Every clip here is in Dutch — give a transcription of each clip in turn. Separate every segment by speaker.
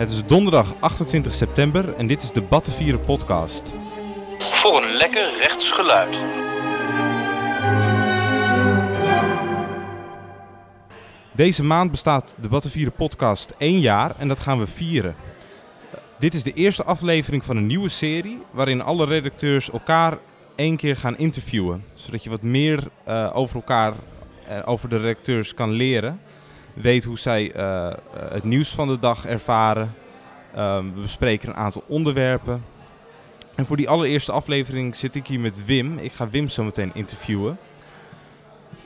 Speaker 1: Het is donderdag 28 september en dit is de Battenvieren podcast.
Speaker 2: Voor een lekker rechts geluid.
Speaker 1: Deze maand bestaat de Battenvieren podcast één jaar en dat gaan we vieren. Dit is de eerste aflevering van een nieuwe serie waarin alle redacteurs elkaar één keer gaan interviewen. Zodat je wat meer uh, over elkaar, uh, over de redacteurs kan leren. Weet hoe zij uh, het nieuws van de dag ervaren. Um, we bespreken een aantal onderwerpen. En voor die allereerste aflevering zit ik hier met Wim. Ik ga Wim zo meteen interviewen.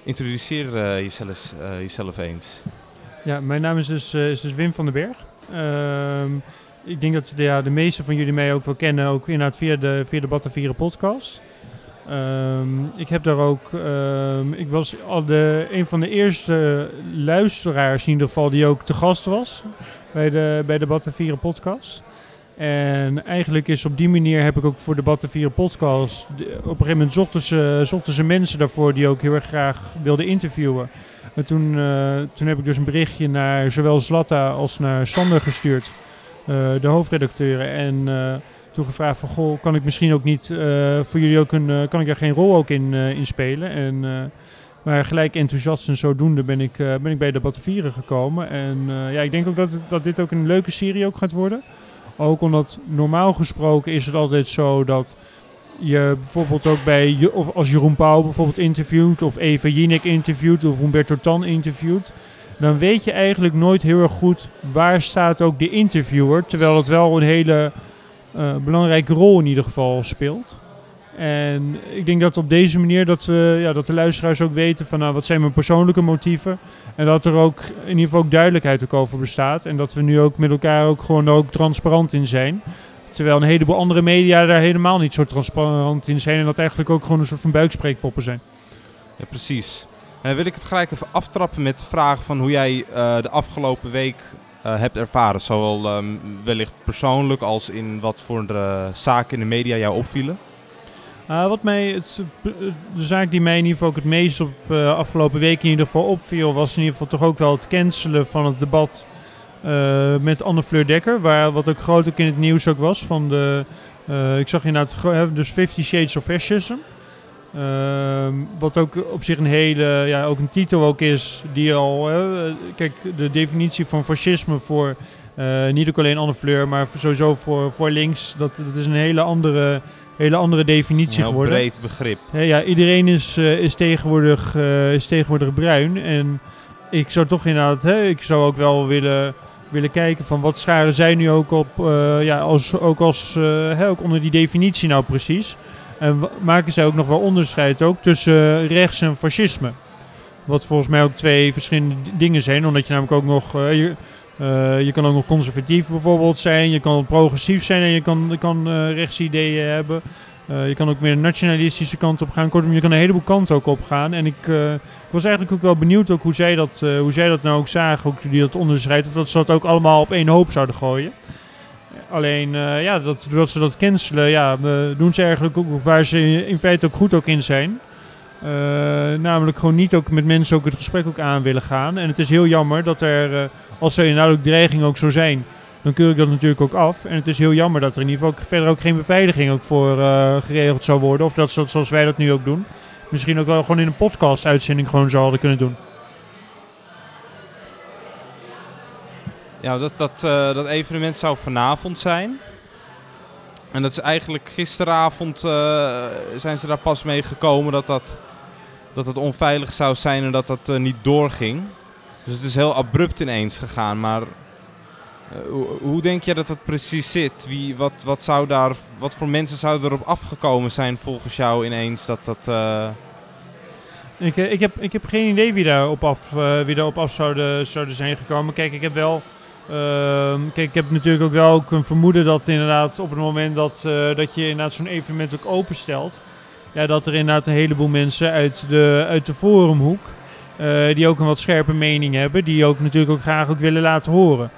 Speaker 1: Introduceer jezelf, jezelf, eens.
Speaker 3: Ja, mijn naam is dus, is dus Wim van den Berg. Uh, ik denk dat de, ja, de meeste van jullie mij ook wel kennen, ook inderdaad via de, via de podcast. Um, ik heb daar ook, um, ik was al de, een van de eerste luisteraars in ieder geval die ook te gast was bij de, bij de podcast. En eigenlijk is op die manier heb ik ook voor de Battenvieren podcast, op een gegeven moment zochten ze, ze mensen daarvoor die ook heel erg graag wilden interviewen. En toen, uh, toen heb ik dus een berichtje naar zowel Zlatta als naar Sander gestuurd, uh, de hoofdredacteuren. En uh, toen gevraagd van, goh, kan ik misschien ook niet uh, voor jullie ook een, uh, kan ik daar geen rol ook in, uh, in spelen? En, maar gelijk enthousiast en zodoende ben ik, ben ik bij de Battenvieren gekomen. En ja, ik denk ook dat, dat dit ook een leuke serie ook gaat worden. Ook omdat normaal gesproken is het altijd zo dat je bijvoorbeeld ook bij, of als Jeroen Pauw bijvoorbeeld interviewt, of Eva Jinek interviewt, of Humberto Tan interviewt dan weet je eigenlijk nooit heel erg goed waar staat ook de interviewer. Terwijl het wel een hele belangrijke rol in ieder geval speelt. En ik denk dat op deze manier dat, we, ja, dat de luisteraars ook weten van nou, wat zijn mijn persoonlijke motieven. En dat er ook in ieder geval ook duidelijkheid ook over bestaat. En dat we nu ook met elkaar ook gewoon ook transparant in zijn. Terwijl een heleboel andere media daar helemaal niet zo transparant in zijn. En dat eigenlijk ook gewoon een soort van buikspreekpoppen zijn.
Speaker 1: Ja, precies. En wil ik het gelijk even aftrappen met de vraag van hoe jij uh, de afgelopen week hebt ervaren. Zowel um, wellicht persoonlijk als in wat voor de zaken in de media jou opvielen?
Speaker 3: Uh, wat mij, de zaak die mij in ieder geval ook het meest op afgelopen week in ieder geval opviel, was in ieder geval toch ook wel het cancelen van het debat met Anne Fleur Dekker. Waar, wat ook groot ook in het nieuws ook was. Van de, ik zag inderdaad dus Fifty Shades of Fascism. Uh, wat ook op zich een hele, ja, ook een titel ook is, die al, kijk, de definitie van fascisme voor uh, niet ook alleen Anne Fleur, maar sowieso voor, voor links, dat, dat is een hele andere, hele andere definitie
Speaker 1: een
Speaker 3: geworden.
Speaker 1: breed begrip.
Speaker 3: Ja, ja iedereen is, uh, is, tegenwoordig, is tegenwoordig bruin en ik zou toch inderdaad, hè, ik zou ook wel willen, willen kijken van wat scharen zij nu ook op, ja, als, ook, als, hè, ook onder die definitie nou precies. En maken zij ook nog wel onderscheid ook tussen rechts en fascisme. Wat volgens mij ook twee verschillende dingen zijn. Omdat je namelijk ook nog... Uh, je, uh, je kan ook nog conservatief bijvoorbeeld zijn. Je kan progressief zijn en je kan, je kan uh, rechtsideeën hebben. je kan ook meer de nationalistische kant op gaan. Kortom, je kan een heleboel kanten ook op gaan. En ik, ik was eigenlijk ook wel benieuwd ook hoe, zij dat, hoe zij dat nou ook zagen. Ook die dat onderscheid. Of dat ze dat ook allemaal op één hoop zouden gooien. Alleen, uh, ja, dat, doordat ze dat cancelen, ja, doen ze eigenlijk ook waar ze in feite ook goed ook in zijn. Uh, namelijk gewoon niet ook met mensen ook het gesprek ook aan willen gaan. En het is heel jammer dat er, uh, als er inderdaad ook dreigingen ook zo zijn, dan keur ik dat natuurlijk ook af. En het is heel jammer dat er in ieder geval ook verder ook geen beveiliging ook voor geregeld zou worden. Of dat ze zoals wij dat nu ook doen. Misschien ook wel gewoon in een podcast uitzending gewoon zo kunnen doen.
Speaker 1: Ja, dat, dat, uh, dat evenement zou vanavond zijn. En dat is eigenlijk gisteravond uh, zijn ze daar pas mee gekomen dat dat, dat het onveilig zou zijn en dat dat uh, niet doorging. Dus het is heel abrupt ineens gegaan. Maar hoe, hoe, denk je dat dat precies zit? Wie, wat, wat, zou daar, wat voor mensen zouden erop afgekomen zijn volgens jou ineens dat dat...
Speaker 3: Ik, ik, heb, ik heb geen idee wie daarop af, wie daarop af zouden, zouden zijn gekomen. Kijk, ik heb wel Uh, kijk, ik heb natuurlijk ook wel ook een vermoeden dat inderdaad op het moment dat, uh, dat je inderdaad zo'n evenement ook openstelt, ja, dat er inderdaad een heleboel mensen uit de, uit de forumhoek, uh, die ook een wat scherpe mening hebben, die ook natuurlijk ook graag ook willen laten horen.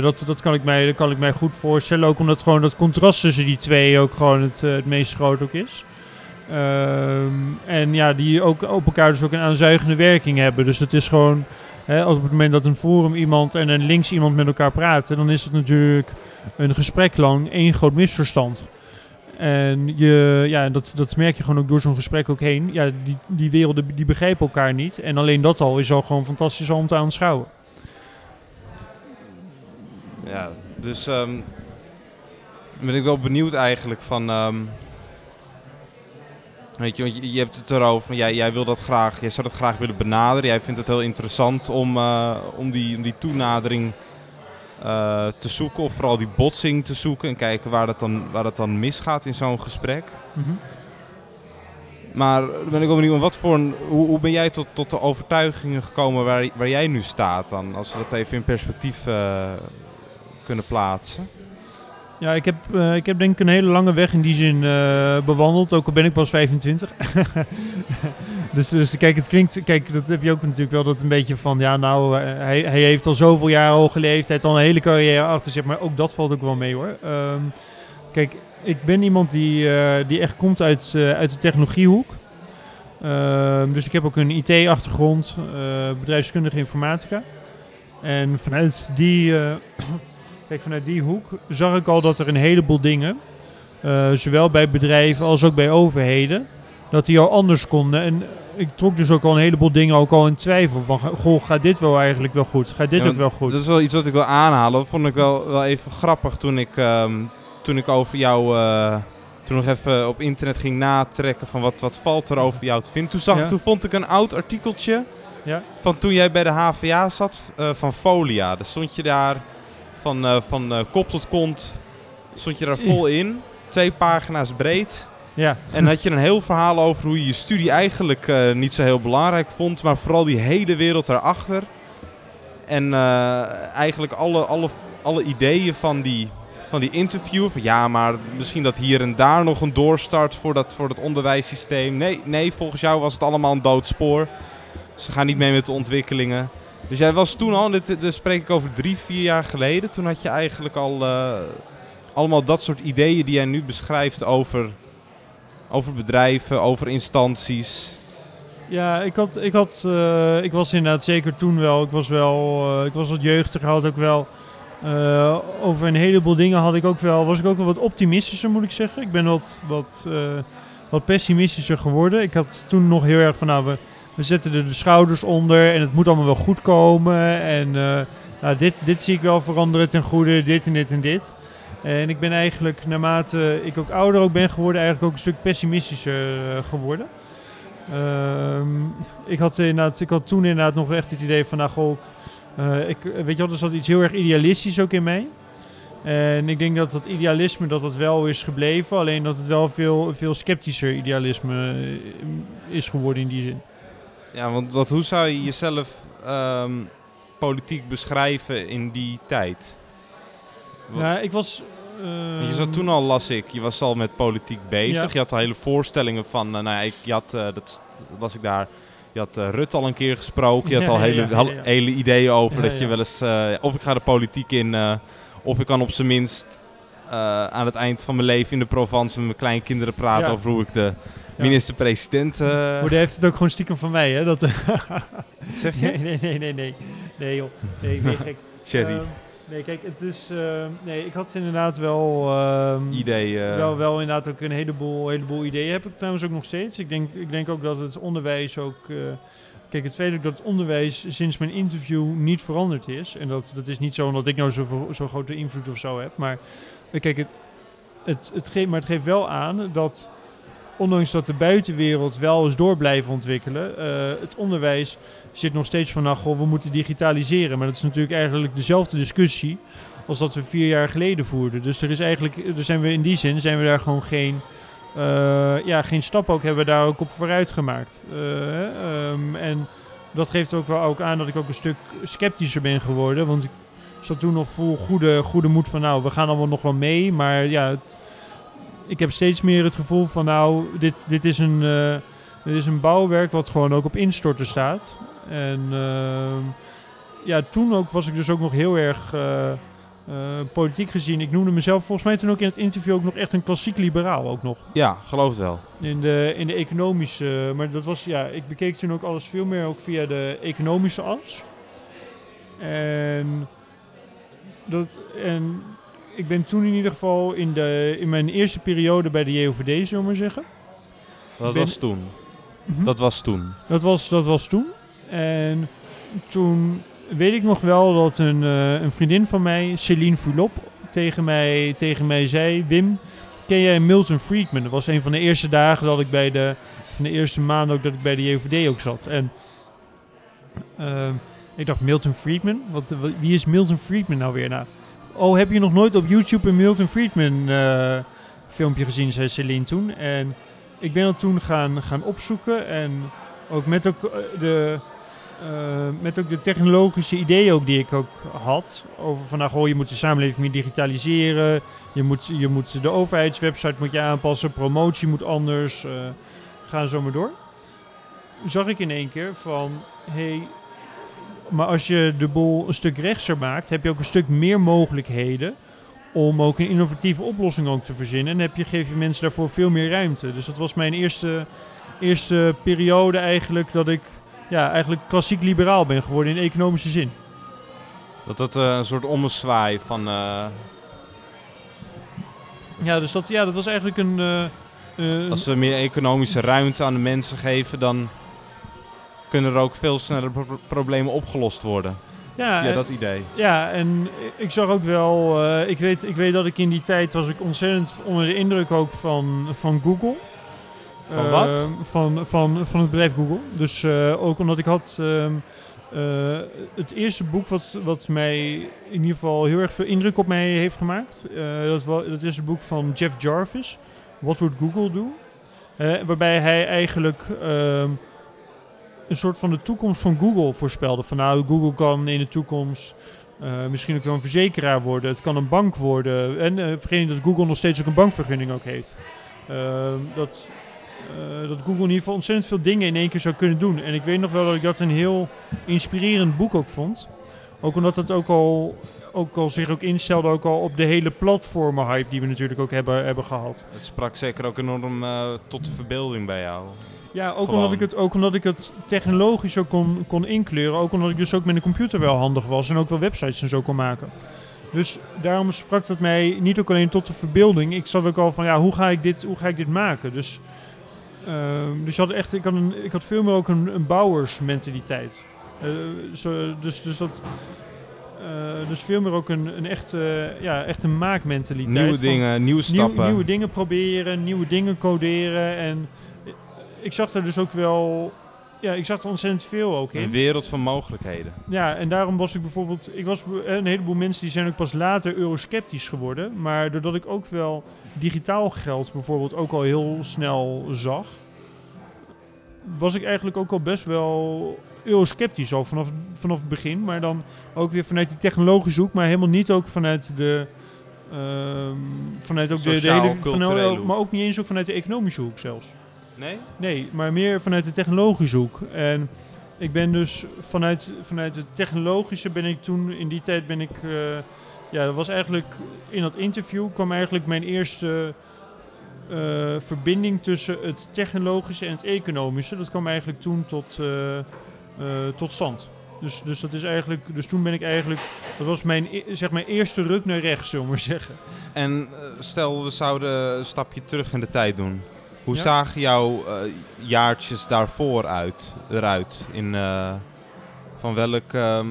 Speaker 3: dat, dat, kan ik mij, dat kan ik mij goed voorstellen, ook omdat gewoon dat contrast tussen die twee ook gewoon het, het meest groot ook is. Ehm, en ja, die ook op elkaar dus ook een aanzuigende werking hebben. Dus het is gewoon Hè, als op het moment dat een forum iemand en een links iemand met elkaar praten, dan is het natuurlijk een gesprek lang één groot misverstand. En je, ja, dat, dat merk je gewoon ook door zo'n gesprek ook heen. Ja, die, die werelden die begrijpen elkaar niet. En alleen dat al is al gewoon fantastisch om te aanschouwen.
Speaker 1: Ja, dus ehm, ben ik wel benieuwd eigenlijk van... ehm, weet je, want je, je hebt het erover, van, jij, jij wil dat graag, jij zou dat graag willen benaderen. Jij vindt het heel interessant om, eh, om, die, om die toenadering eh, te zoeken, of vooral die botsing te zoeken en kijken waar dat dan, waar dat dan misgaat in zo'n gesprek. Maar dan ben ik wel benieuwd, wat voor een, hoe, hoe ben jij tot, tot de overtuigingen gekomen waar, waar jij nu staat dan? Als we dat even in perspectief eh, kunnen plaatsen.
Speaker 3: Ja, ik heb, eh, ik heb denk ik een hele lange weg in die zin eh, bewandeld, ook al ben ik pas 25. dus, dus kijk, het klinkt, kijk, dat heb je ook natuurlijk wel, dat een beetje van, ja nou, eh, hij, hij heeft al zoveel jaar hoge leeftijd, al een hele carrière achter zich, maar ook dat valt ook wel mee hoor. Ehm, kijk, ik ben iemand die, die echt komt uit, uit de technologiehoek. Ehm, dus ik heb ook een IT-achtergrond, bedrijfskundige informatica. En vanuit die, kijk, vanuit die hoek zag ik al dat er een heleboel dingen, eh, zowel bij bedrijven als ook bij overheden, dat die al anders konden. En ik trok dus ook al een heleboel dingen ook al in twijfel. Van, goh, gaat dit wel eigenlijk wel goed? Gaat dit
Speaker 1: Ja,
Speaker 3: ook wel goed?
Speaker 1: Dat is wel iets wat ik wil aanhalen. Dat vond ik wel, wel even grappig toen ik, ehm, toen ik over jou... eh, toen nog even op internet ging natrekken van wat, wat valt er over jou te vinden. Toen, zag,
Speaker 3: Ja.
Speaker 1: toen vond ik een oud artikeltje
Speaker 3: Ja.
Speaker 1: van toen jij bij de HVA zat, eh, van Folia. Daar stond je daar van, eh, van eh, kop tot kont, stond je daar vol in. Twee pagina's breed.
Speaker 3: Ja,
Speaker 1: En had je een heel verhaal over hoe je je studie eigenlijk eh, niet zo heel belangrijk vond, maar vooral die hele wereld daarachter. En eigenlijk alle, alle, alle ideeën van die, van die interview, van ja, maar misschien dat hier en daar nog een doorstart voor dat, voor dat onderwijssysteem. Nee, nee, volgens jou was het allemaal een doodspoor. Ze gaan niet mee met de ontwikkelingen. Dus jij was toen al, dit, dit spreek ik over drie, vier jaar geleden, toen had je eigenlijk al eh, allemaal dat soort ideeën die jij nu beschrijft over over bedrijven, over instanties.
Speaker 3: Ja, ik, had, ik, had, eh, ik was inderdaad zeker toen wel. Ik was wel, eh, ik was wat jeugdiger, had ook wel. over een heleboel dingen had ik ook wel, was ik ook wel wat optimistischer, moet ik zeggen. Ik ben wat, wat, wat pessimistischer geworden. Ik had toen nog heel erg van, nou, we zetten er de schouders onder en het moet allemaal wel goed komen. En eh, nou, dit, dit zie ik wel veranderen ten goede, dit en dit en dit. En ik ben eigenlijk, naarmate ik ook ouder ook ben geworden, eigenlijk ook een stuk pessimistischer eh, geworden. Ehm, ik, had inderdaad, ik had toen inderdaad nog echt het idee van, nou goh, eh, ik, weet je wel, er zat iets heel erg idealistisch ook in mij. En ik denk dat dat idealisme dat dat wel is gebleven, alleen dat het wel veel, veel sceptischer idealisme is geworden in die zin.
Speaker 1: Ja, want wat, hoe zou je jezelf ehm, politiek beschrijven in die tijd?
Speaker 3: Ja, ik was...
Speaker 1: Je zat
Speaker 3: ehm,
Speaker 1: toen al, las ik, je was al met politiek bezig.
Speaker 3: Ja.
Speaker 1: Je had al hele voorstellingen van, eh, nou ja, ik, je had, eh, dat las ik daar, je had eh, Rutte al een keer gesproken. Je had
Speaker 3: Ja,
Speaker 1: al hele,
Speaker 3: ja,
Speaker 1: hele ideeën over dat je wel eens, of ik ga de politiek in, of ik kan op zijn minst aan het eind van mijn leven in de Provence met mijn kleinkinderen praten over hoe ik de Minister-president...
Speaker 3: Moeder heeft het ook gewoon stiekem van mij, hè? Dat,
Speaker 1: wat zeg je?
Speaker 3: nee, nee, nee, nee, nee. Nee, joh. Nee, nee, gek.
Speaker 1: Sherry,
Speaker 3: Ehm, nee, kijk, het is... ehm, nee, ik had inderdaad wel... ehm,
Speaker 1: idee. eh,
Speaker 3: Wel, wel inderdaad ook een heleboel, heleboel ideeën. Heb ik trouwens ook nog steeds. Ik denk, ik denk ook dat het onderwijs ook... eh, kijk, het feit ook dat het onderwijs sinds mijn interview niet veranderd is. En dat, dat is niet zo omdat ik nou zo'n zo grote invloed of zo heb. Maar kijk, het, het, het geeft, maar het geeft wel aan dat... Ondanks dat de buitenwereld wel eens door blijven ontwikkelen, eh, het onderwijs zit nog steeds van, nou we moeten digitaliseren. Maar dat is natuurlijk eigenlijk dezelfde discussie als dat we vier jaar geleden voerden. Dus er is eigenlijk, er zijn we in die zin zijn we daar gewoon geen, eh, ja, geen stap ook hebben we daar ook op vooruit gemaakt. Eh, ehm, en dat geeft ook wel ook aan dat ik ook een stuk sceptischer ben geworden. Want ik zat toen nog vol goede, goede moed van nou, we gaan allemaal nog wel mee. Maar ja, ik heb steeds meer het gevoel van nou, dit, dit, is een, eh, dit is een bouwwerk wat gewoon ook op instorten staat. En ehm, ja, toen ook was ik dus ook nog heel erg eh, eh, politiek gezien. Ik noemde mezelf volgens mij toen ook in het interview ook nog echt een klassiek liberaal ook nog.
Speaker 1: Ja, geloof het wel.
Speaker 3: In de, in de economische, maar dat was ja, ik bekeek toen ook alles veel meer ook via de economische as. En, dat, en ik ben toen in ieder geval in, de, in mijn eerste periode bij de JOVD, zullen we maar zeggen.
Speaker 1: Dat
Speaker 3: ben-
Speaker 1: was toen.
Speaker 3: Mhm.
Speaker 1: Dat was toen.
Speaker 3: Dat was, dat was toen. En toen weet ik nog wel dat een, eh, een vriendin van mij, Celine Fulop, tegen mij, tegen mij zei: Wim, ken jij Milton Friedman? Dat was een van de eerste dagen dat ik bij de. van de eerste maanden ook dat ik bij de JOVD ook zat. En ehm, ik dacht: Milton Friedman? Wat- wie is Milton Friedman nou weer? Nou, oh, heb je nog nooit op YouTube een Milton Friedman eh, filmpje gezien? zei Celine toen. En ik ben dat toen gaan, gaan opzoeken. En ook met ook eh, de. eh, met ook de technologische ideeën ook die ik ook had. Over van nou, goh, je moet de samenleving meer digitaliseren. Je moet, je moet de overheidswebsite moet je aanpassen. Promotie moet anders. eh ga zo maar door. Zag ik in één keer van... Hey, maar als je de boel een stuk rechtser maakt... heb je ook een stuk meer mogelijkheden... om ook een innovatieve oplossing ook te verzinnen. En heb je, geef je mensen daarvoor veel meer ruimte. Dus dat was mijn eerste, eerste periode eigenlijk... dat ik ja, eigenlijk klassiek liberaal ben geworden in economische zin.
Speaker 1: Dat dat eh, een soort ommezwaai van... eh,
Speaker 3: Ja, dus dat, ja, dat was eigenlijk een... eh,
Speaker 1: als we meer economische ruimte aan de mensen geven, dan kunnen er ook veel sneller pro- problemen opgelost worden.
Speaker 3: ja,
Speaker 1: Via
Speaker 3: en-
Speaker 1: dat idee.
Speaker 3: Ja, en ik zag ook wel, eh, ik, weet, ik weet dat ik in die tijd was ik ontzettend onder de indruk ook van, van Google.
Speaker 1: Van wat?
Speaker 3: Eh, van, van, van het bedrijf Google. Dus eh, ook omdat ik had ehm, eh, het eerste boek wat, wat mij in ieder geval heel erg veel indruk op mij heeft gemaakt. dat, wa- dat is het boek van Jeff Jarvis, What Would Google Do? Waarbij hij eigenlijk ehm, een soort van de toekomst van Google voorspelde. Van nou, Google kan in de toekomst eh, misschien ook wel een verzekeraar worden. Het kan een bank worden. En eh vergeet niet dat Google nog steeds ook een bankvergunning ook heeft. Ehm, dat, eh, dat Google in ieder geval ontzettend veel dingen in één keer zou kunnen doen. En ik weet nog wel dat ik dat een heel inspirerend boek ook vond. Ook omdat het ook al, ook al zich ook instelde ook al op de hele platformen hype die we natuurlijk ook hebben, hebben gehad.
Speaker 1: Het sprak zeker ook enorm eh, tot de verbeelding bij jou.
Speaker 3: Ja, ook
Speaker 1: Gewoon.
Speaker 3: omdat, ik het, ook omdat ik het technologisch ook kon, kon inkleuren. Ook omdat ik dus ook met een computer wel handig was en ook wel websites en zo kon maken. Dus daarom sprak dat mij niet ook alleen tot de verbeelding. Ik zat ook al van, ja, hoe ga ik dit, hoe ga ik dit maken? Dus, ehm, dus had echt, ik, had een, ik had veel meer ook een, een bouwersmentaliteit. Eh, zo, dus, dus dat... eh, dus veel meer ook een, een echte, ja, echt een maakmentaliteit.
Speaker 1: Nieuwe
Speaker 3: van-
Speaker 1: dingen, nieuwe
Speaker 3: Nieuw-
Speaker 1: stappen.
Speaker 3: nieuwe dingen proberen, nieuwe dingen coderen. En ik zag er dus ook wel... Ja, ik zag er ontzettend veel ook
Speaker 1: Een
Speaker 3: in.
Speaker 1: wereld van mogelijkheden.
Speaker 3: Ja, en daarom was ik bijvoorbeeld... Ik was een heleboel mensen die zijn ook pas later eurosceptisch geworden. Maar doordat ik ook wel digitaal geld bijvoorbeeld ook al heel snel zag... was ik eigenlijk ook al best wel eurosceptisch al vanaf, vanaf het begin. Maar dan ook weer vanuit die technologische hoek, maar helemaal niet ook vanuit de... ehm, vanuit ook de, de hele, vanuit- maar ook niet eens ook vanuit de economische hoek zelfs.
Speaker 1: Nee?
Speaker 3: Nee, maar meer vanuit de technologische hoek. En ik ben dus vanuit, vanuit het technologische ben ik toen, in die tijd ben ik, eh, ja, dat was eigenlijk, in dat interview kwam eigenlijk mijn eerste eh, verbinding tussen het technologische en het economische. Dat kwam eigenlijk toen tot, eh, tot stand. Dus, dus dat is eigenlijk, dus toen ben ik eigenlijk, dat was mijn, e- zeg maar, eerste ruk naar rechts, zullen we maar zeggen.
Speaker 1: En eh, stel, we zouden een stapje terug in de tijd doen. Hoe
Speaker 3: Ja.
Speaker 1: zagen jouw eh, jaartjes daarvoor uit, eruit? In, eh, van welk, ehm,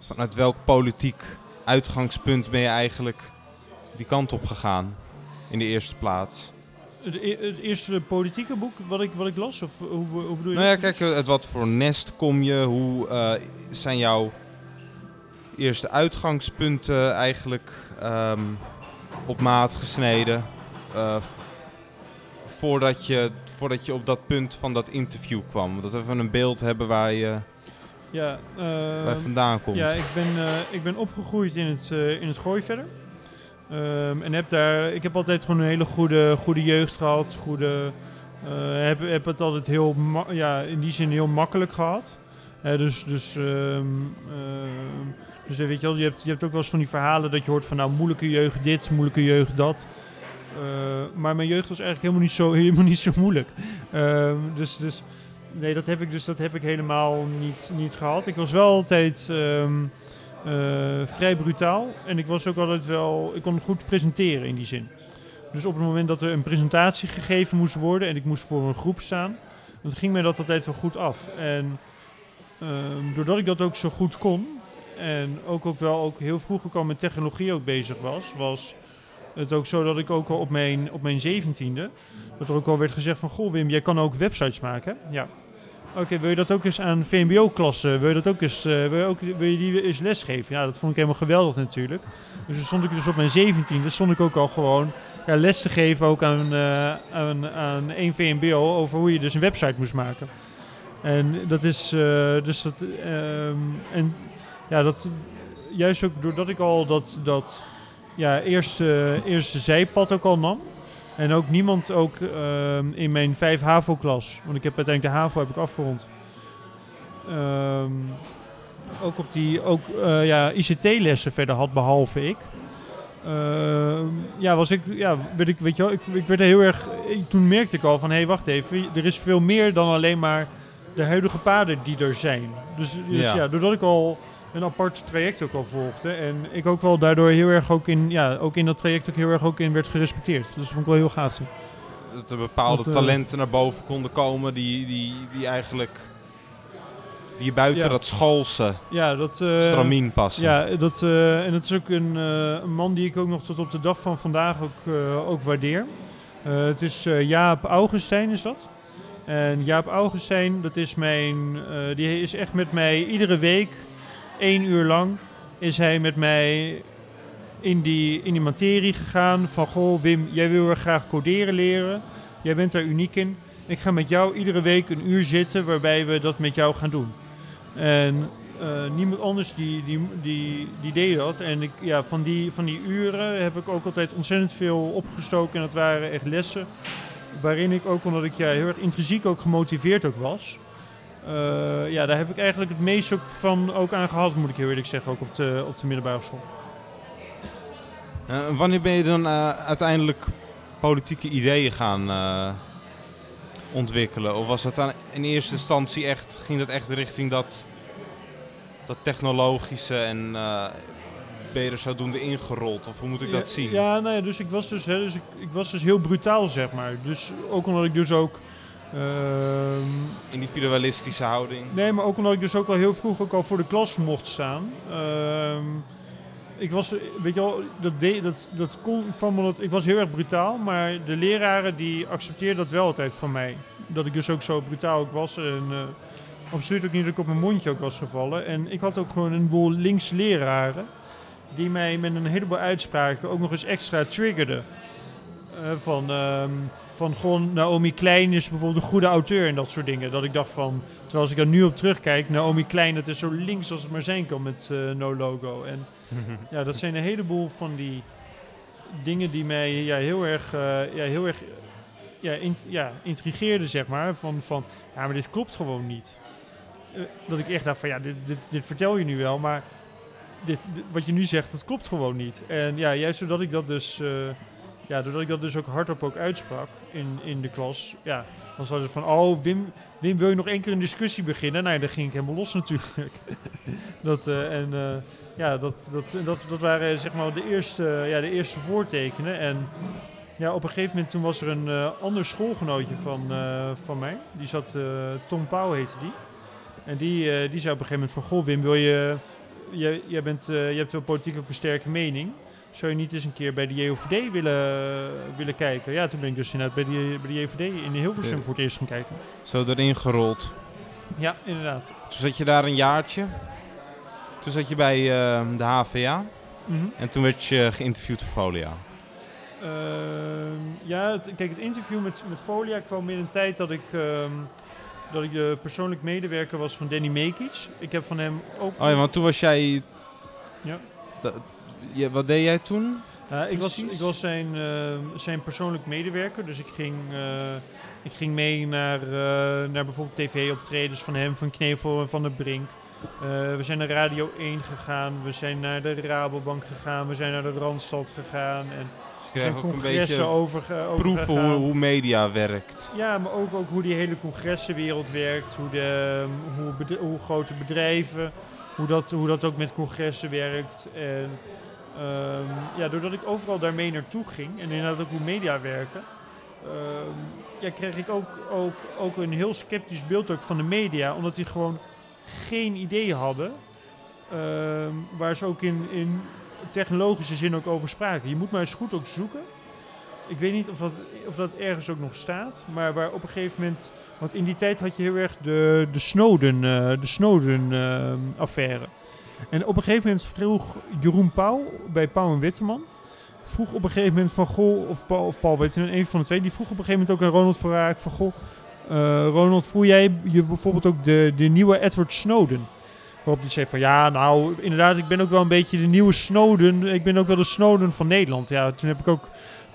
Speaker 1: vanuit welk politiek uitgangspunt ben je eigenlijk die kant op gegaan? In de eerste plaats.
Speaker 3: Het, e- het eerste politieke boek wat ik, wat ik las, of hoe, hoe bedoel je
Speaker 1: Nou ja, kijk, uit wat voor nest kom je? Hoe eh, zijn jouw eerste uitgangspunten eigenlijk ehm, op maat gesneden? eh, voordat, je, voordat je op dat punt van dat interview kwam. Dat we even een beeld hebben waar je,
Speaker 3: Ja,
Speaker 1: waar je
Speaker 3: ehm,
Speaker 1: vandaan komt.
Speaker 3: ja ik, ben, eh, ik ben opgegroeid in het, in het gooi verder. Ehm, en heb daar, ik heb altijd gewoon een hele goede, goede jeugd gehad. Goede, eh, heb, heb het altijd heel, ja, in die zin heel makkelijk gehad. Eh, dus, dus, ehm, ehm, dus weet je wel, je hebt, je hebt ook wel eens van die verhalen dat je hoort van nou moeilijke jeugd dit, moeilijke jeugd dat. Maar mijn jeugd was eigenlijk helemaal niet zo, helemaal niet zo moeilijk. Dus, dus nee, dat heb ik dus dat heb ik helemaal niet, niet gehad. Ik was wel altijd vrij brutaal. En ik was ook altijd wel. Ik kon goed presenteren in die zin. Dus op het moment dat er een presentatie gegeven moest worden en ik moest voor een groep staan, dan ging mij dat altijd wel goed af. En ehm, doordat ik dat ook zo goed kon, en ook, ook wel ook heel vroeg ook met technologie ook bezig was, was het ook zo dat ik ook al op mijn, op mijn zeventiende, dat er ook al werd gezegd van, goh Wim, jij kan ook websites maken. Ja. Oké, wil je dat ook eens aan VMBO-klassen, wil je dat ook eens, eh, wil, je ook, wil je die eens lesgeven? Ja, dat vond ik helemaal geweldig natuurlijk. Dus toen stond ik dus op mijn zeventiende, stond ik ook al gewoon ja, les te geven ook aan, aan één VMBO over hoe je dus een website moest maken. En dat is, eh, dus dat, ehm, en ja, dat, juist ook doordat ik al dat, dat ja, eerste, eerste zijpad ook al nam. En ook niemand ook ehm, in mijn 5 HAVO-klas, want ik heb uiteindelijk de HAVO heb ik afgerond. Ehm, ook op die ook, eh, ja, ICT-lessen verder had, behalve ik. Ehm, ja, was ik, ja, werd ik, weet je wel, ik, ik werd er heel erg. ik- toen merkte ik al van, hé, hey, wacht even, er is veel meer dan alleen maar de huidige paden die er zijn. Dus, dus
Speaker 1: Ja.
Speaker 3: ja. doordat ik al een apart traject ook al volgde en ik ook wel daardoor heel erg ook in, ja, ook in dat traject ook heel erg ook in werd gerespecteerd. Dus dat vond ik wel heel gaaf. toen.
Speaker 1: Dat er bepaalde
Speaker 3: Dat, eh,
Speaker 1: talenten naar boven konden komen die, die, die eigenlijk die buiten
Speaker 3: Ja.
Speaker 1: dat schoolse
Speaker 3: Ja, dat. eh,
Speaker 1: stramien passen.
Speaker 3: Ja, dat, eh, en dat is ook een, een man die ik ook nog tot op de dag van vandaag ook, ook waardeer. Het is Jaap Augustijn is dat. En Jaap Augustijn, dat is mijn, die is echt met mij iedere week, één uur lang, is hij met mij in die, in die materie gegaan. Van, goh Wim, jij wil er graag coderen leren. Jij bent daar uniek in. Ik ga met jou iedere week een uur zitten waarbij we dat met jou gaan doen. En eh, niemand anders die, die, die, die deed dat. En ik, ja, van, die, van die uren heb ik ook altijd ontzettend veel opgestoken. En dat waren echt lessen waarin ik ook, omdat ik ja, heel erg intrinsiek ook gemotiveerd ook was. Eh, ja, daar heb ik eigenlijk het meest ook van ook aan gehad, moet ik heel eerlijk zeggen, ook op de, op de middelbare school.
Speaker 1: Eh, wanneer ben je dan eh, uiteindelijk politieke ideeën gaan ontwikkelen? Of was dat aan, in eerste instantie echt, ging dat echt richting dat, dat technologische en eh, ben je er zodoende ingerold? Of hoe moet ik dat
Speaker 3: Ja,
Speaker 1: zien?
Speaker 3: Ja, nou ja, dus ik was dus, hè, dus ik, ik was dus heel brutaal, zeg maar. Dus ook omdat ik dus ook... ehm,
Speaker 1: Individualistische houding.
Speaker 3: Nee, maar ook omdat ik dus ook al heel vroeg ook al voor de klas mocht staan. Ehm, ik was, weet je wel, dat, dat, dat kon, kwam omdat ik was heel erg brutaal, maar de leraren die accepteerden dat wel altijd van mij. Dat ik dus ook zo brutaal ook was en eh, absoluut ook niet dat ik op mijn mondje ook was gevallen. En ik had ook gewoon een boel links leraren die mij met een heleboel uitspraken ook nog eens extra triggerden. Eh, van, ehm, van gewoon Naomi Klein is bijvoorbeeld een goede auteur en dat soort dingen. Dat ik dacht van, terwijl als ik er nu op terugkijk, Naomi Klein, dat is zo links als het maar zijn kan met eh, No Logo. En ja, dat zijn een heleboel van die dingen die mij ja, heel erg, eh, ja, heel erg ja, ja, intrigeerden, zeg maar. Van, van, ja, maar dit klopt gewoon niet. Eh, dat ik echt dacht van, ja, dit, dit, dit vertel je nu wel, maar dit, dit- wat je nu zegt, dat klopt gewoon niet. En ja, juist doordat ik dat dus, ja, doordat ik dat dus ook hardop ook uitsprak in, in de klas, ja, dan was het van, oh, Wim, Wim, wil je nog één keer een discussie beginnen? Nou, ja, ging ik helemaal los natuurlijk. dat, eh, en eh, ja, dat, dat, dat, dat waren zeg maar de eerste, ja, de eerste voortekenen. En ja, op een gegeven moment toen was er een eh, ander schoolgenootje van, van mij. Die zat, Tom Pauw heette die. En die, die zei op een gegeven moment van, goh Wim, wil je, jij, jij bent, je hebt wel politiek ook een sterke mening. Zou je niet eens een keer bij de JOVD willen, willen kijken? Ja, toen ben ik dus inderdaad bij de, bij de JOVD in Hilversum
Speaker 1: Ja.
Speaker 3: voor het eerst gaan kijken.
Speaker 1: Zo erin gerold.
Speaker 3: Ja, inderdaad.
Speaker 1: Toen zat je daar een jaartje. Toen zat je bij eh, de HVA.
Speaker 3: Mhm.
Speaker 1: En toen werd je geïnterviewd voor Folia.
Speaker 3: Ehm, ja, het- kijk, het interview met, met Folia kwam in een tijd dat ik, ehm, dat ik de persoonlijk medewerker was van Danny Mekic. Ik heb van hem ook...
Speaker 1: Oh ja, want toen was jij...
Speaker 3: Ja.
Speaker 1: Je- wat deed jij toen?
Speaker 3: Ja, ik, was, ik was zijn, ehm, zijn persoonlijk medewerker, dus ik ging, eh, ik ging mee naar, naar bijvoorbeeld tv-optredens van hem, van Knevel en Van der Brink. We zijn naar Radio 1 gegaan, we zijn naar de Rabobank gegaan, we zijn naar de Randstad gegaan. En,
Speaker 1: je
Speaker 3: zijn
Speaker 1: ook een
Speaker 3: congressen
Speaker 1: beetje
Speaker 3: over, over
Speaker 1: proeven hoe, hoe media werkt.
Speaker 3: Ja, maar ook, ook hoe die hele congressenwereld werkt, hoe, de, hoe, hoe grote bedrijven, hoe dat, hoe dat ook met congressen werkt. En ehm, ja, doordat ik overal daarmee naartoe ging en inderdaad ook hoe media werken, ehm, ja, kreeg ik ook, ook, ook een heel sceptisch beeld ook van de media, omdat die gewoon geen idee hadden ehm, waar ze ook in, in technologische zin ook over spraken. Je moet maar eens goed ook zoeken. Ik weet niet of dat, of dat ergens ook nog staat, maar waar op een gegeven moment... Want in die tijd had je heel erg de, de Snowden, eh, de Snowden affaire. En op een gegeven moment vroeg Jeroen Pauw bij Pauw en Witteman... vroeg op een gegeven moment van goh, of Paul, of Paul Witteman, een van de twee... die vroeg op een gegeven moment ook aan Ronald van Raak van goh... eh, Ronald, voel jij je bijvoorbeeld ook de, de nieuwe Edward Snowden? Waarop die zei van ja, nou inderdaad, ik ben ook wel een beetje de nieuwe Snowden. Ik ben ook wel de Snowden van Nederland. Ja, toen heb ik ook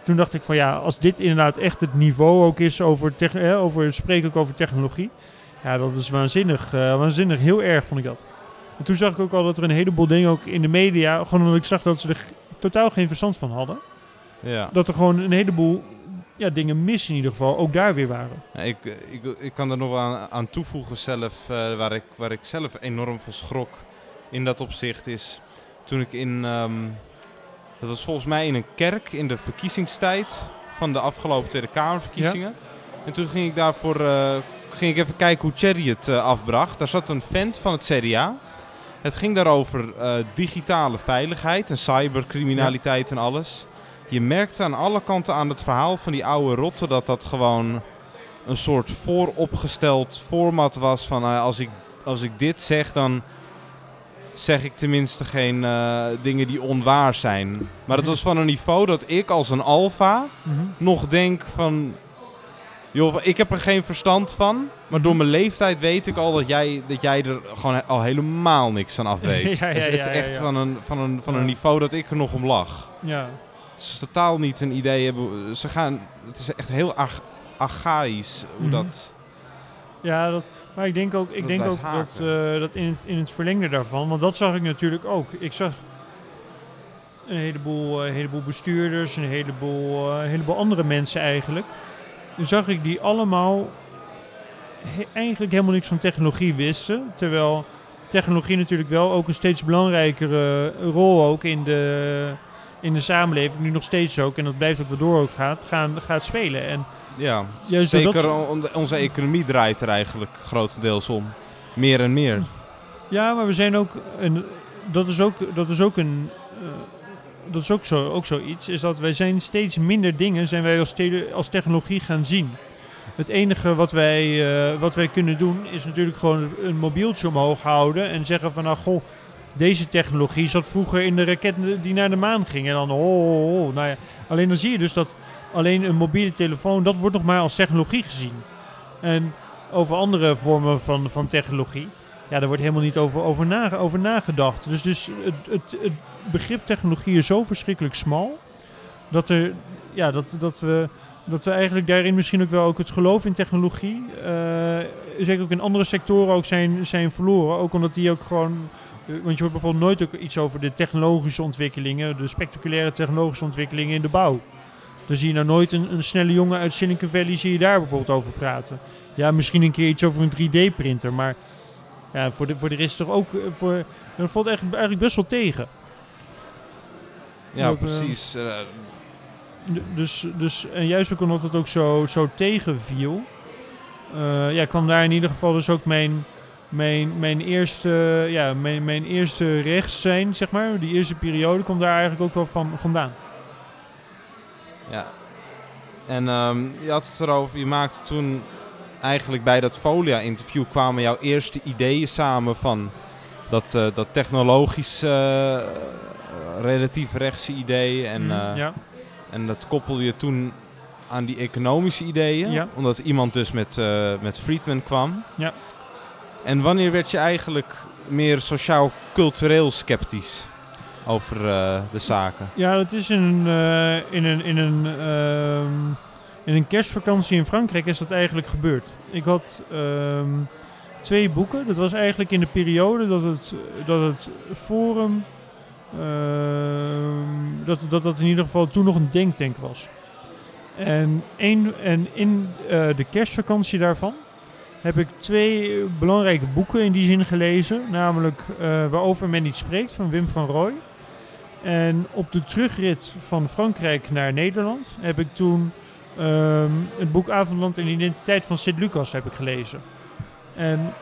Speaker 3: toen dacht ik van ja, als dit inderdaad echt het niveau ook is over, hè, over spreek ook over technologie. Ja, dat is waanzinnig. eh, waanzinnig, heel erg vond ik dat. En toen zag ik ook al dat er een heleboel dingen ook in de media, gewoon omdat ik zag dat ze er totaal geen verstand van hadden.
Speaker 1: Ja.
Speaker 3: Dat er gewoon een heleboel ja, dingen mis in ieder geval, ook daar weer waren.
Speaker 1: Ja, Ik, ik, ik kan er nog wel aan, aan toevoegen zelf, eh, waar, ik, waar ik zelf enorm van schrok in dat opzicht is toen ik in, ehm, dat was volgens mij in een kerk in de verkiezingstijd van de afgelopen Tweede Kamerverkiezingen. En toen ging ik daarvoor, eh, ging ik even kijken hoe Thierry het eh, afbracht. Daar zat een vent van het CDA. Het ging daarover eh, digitale veiligheid en cybercriminaliteit en alles. Je merkte aan alle kanten aan het verhaal van die oude rotte dat dat gewoon een soort vooropgesteld format was van eh, als, ik, als ik dit zeg dan zeg ik tenminste geen eh, dingen die onwaar zijn. Maar het was van een niveau dat ik als een alfa nog denk van... Joh, ik heb er geen verstand van, maar door mijn leeftijd weet ik al dat jij, dat jij er gewoon al helemaal niks aan af weet.
Speaker 3: Ja, ja,
Speaker 1: het, is- het echt van een, van, een, van een niveau dat ik er nog om lag.
Speaker 3: Ja,
Speaker 1: Ze is totaal niet een idee hebben. Ze gaan, het is echt heel ag archaïs hoe
Speaker 3: Mhm.
Speaker 1: dat.
Speaker 3: ja dat, maar ik denk ook, ik
Speaker 1: Dat
Speaker 3: denk ook dat, eh, dat in, het, in het verlengde daarvan, want dat zag ik natuurlijk ook. Ik zag een heleboel, eh, heleboel bestuurders, een heleboel, eh, een heleboel andere mensen eigenlijk. Zag ik die allemaal he- eigenlijk helemaal niks van technologie wisten. Terwijl technologie natuurlijk wel ook een steeds belangrijkere rol ook in de, in de samenleving, nu nog steeds ook, en dat blijft ook wel door ook gaat, gaan, gaat spelen. En
Speaker 1: Ja,
Speaker 3: zodat-
Speaker 1: zeker on- onze economie draait er eigenlijk grotendeels om. Meer en meer.
Speaker 3: Ja, maar we zijn ook. Een, dat is ook, dat is ook een. Dat is ook, zo, ook zoiets. Is dat wij zijn steeds minder dingen zijn wij als, als technologie gaan zien. Het enige wat wij, eh, wat wij kunnen doen is natuurlijk gewoon een mobieltje omhoog houden en zeggen van nou goh, deze technologie zat vroeger in de raket die naar de maan ging. En dan oh, oh, oh. Nou ja, alleen dan zie je dus dat alleen een mobiele telefoon, dat wordt nog maar als technologie gezien. En over andere vormen van, van technologie, ja, daar wordt helemaal niet over, over, nage- over nagedacht. Dus, dus het, het begrip technologie is zo verschrikkelijk smal, dat, er, ja, dat, dat, we, dat we eigenlijk daarin misschien ook wel ook het geloof in technologie, eh, zeker ook in andere sectoren ook zijn, zijn verloren. Ook omdat die ook gewoon, eh, want je hoort bijvoorbeeld nooit ook iets over de technologische ontwikkelingen, de spectaculaire technologische ontwikkelingen in de bouw. Dan zie je nou nooit een, een snelle jongen uit Silicon Valley, zie je daar bijvoorbeeld over praten. Ja, misschien een keer iets over een 3D-printer, maar ja, voor de, voor de rest toch ook, eh, voor, dat valt eigenlijk, eigenlijk best wel tegen.
Speaker 1: Ja,
Speaker 3: Dat, eh,
Speaker 1: precies. Eh,
Speaker 3: Dus, dus en juist ook omdat het ook zo, zo tegenviel, eh, ja, kwam daar in ieder geval dus ook mijn, mijn, mijn, eerste, ja, mijn, mijn eerste rechts zijn, zeg maar. Die eerste periode kwam daar eigenlijk ook wel van, vandaan.
Speaker 1: ja. En ehm, je had het erover, je maakte toen eigenlijk bij dat Folia-interview kwamen jouw eerste ideeën samen van dat, eh, dat technologisch relatief rechtse idee. En,
Speaker 3: Mhm,
Speaker 1: eh,
Speaker 3: ja.
Speaker 1: en dat koppelde je toen aan die economische ideeën.
Speaker 3: Ja.
Speaker 1: Omdat iemand dus met, eh, met Friedman kwam.
Speaker 3: Ja.
Speaker 1: En wanneer werd je eigenlijk meer sociaal-cultureel sceptisch over eh, de zaken?
Speaker 3: Ja, dat is in, een, in, een, in, een, ehm, in een kerstvakantie in Frankrijk is dat eigenlijk gebeurd. Ik had ehm, twee boeken. Dat was eigenlijk in de periode dat het, dat het Forum dat, dat dat in ieder geval toen nog een denktank was. En, een, en in eh, de kerstvakantie daarvan heb ik twee belangrijke boeken in die zin gelezen. Namelijk eh, Waarover men niet spreekt van Wim van Rooij. En op de terugrit van Frankrijk naar Nederland heb ik toen ehm, het boek Avondland en Identiteit van Sint-Lucas heb ik gelezen. En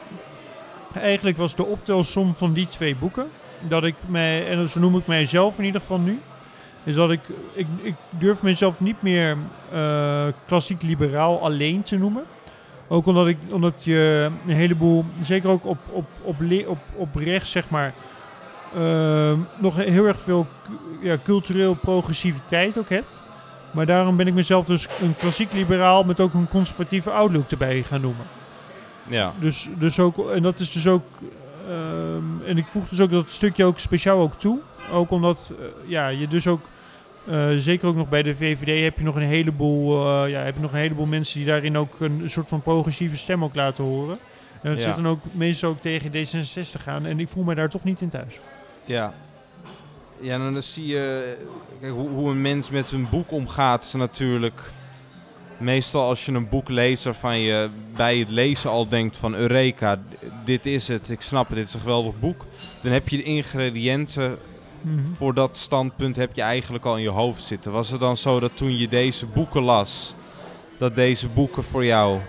Speaker 3: eigenlijk was de optelsom van die twee boeken dat ik mij, en zo noem ik mijzelf in ieder geval nu, is dat ik, ik, ik durf mezelf niet meer eh, klassiek liberaal alleen te noemen. Ook omdat, ik, omdat je een heleboel, zeker ook op, op, op, op, op rechts zeg maar, ehm, nog heel erg veel ja, cultureel progressiviteit ook hebt. Maar daarom ben ik mezelf dus een klassiek liberaal met ook een conservatieve outlook erbij gaan noemen.
Speaker 1: Ja.
Speaker 3: Dus, dus ook, en dat is dus ook, ehm, en ik voeg dus ook dat stukje ook speciaal ook toe. Ook omdat, eh, ja, je dus ook, eh, zeker ook nog bij de VVD heb je nog een heleboel, eh, ja, heb je nog een heleboel mensen die daarin ook een, soort van progressieve stem ook laten horen. En dat
Speaker 1: Ja.
Speaker 3: zit dan ook meestal ook tegen D66 gaan. En ik voel me daar toch niet in thuis.
Speaker 1: Ja. Ja, dan zie je kijk, hoe, hoe een mens met een boek omgaat. Is natuurlijk meestal als je een boek leest waarvan je bij het lezen al denkt van Eureka, dit is het, ik snap het, dit is een geweldig boek. Dan heb je de ingrediënten
Speaker 3: Mhm.
Speaker 1: voor dat standpunt heb je eigenlijk al in je hoofd zitten. Was het dan zo dat toen je deze boeken las, dat deze boeken voor jou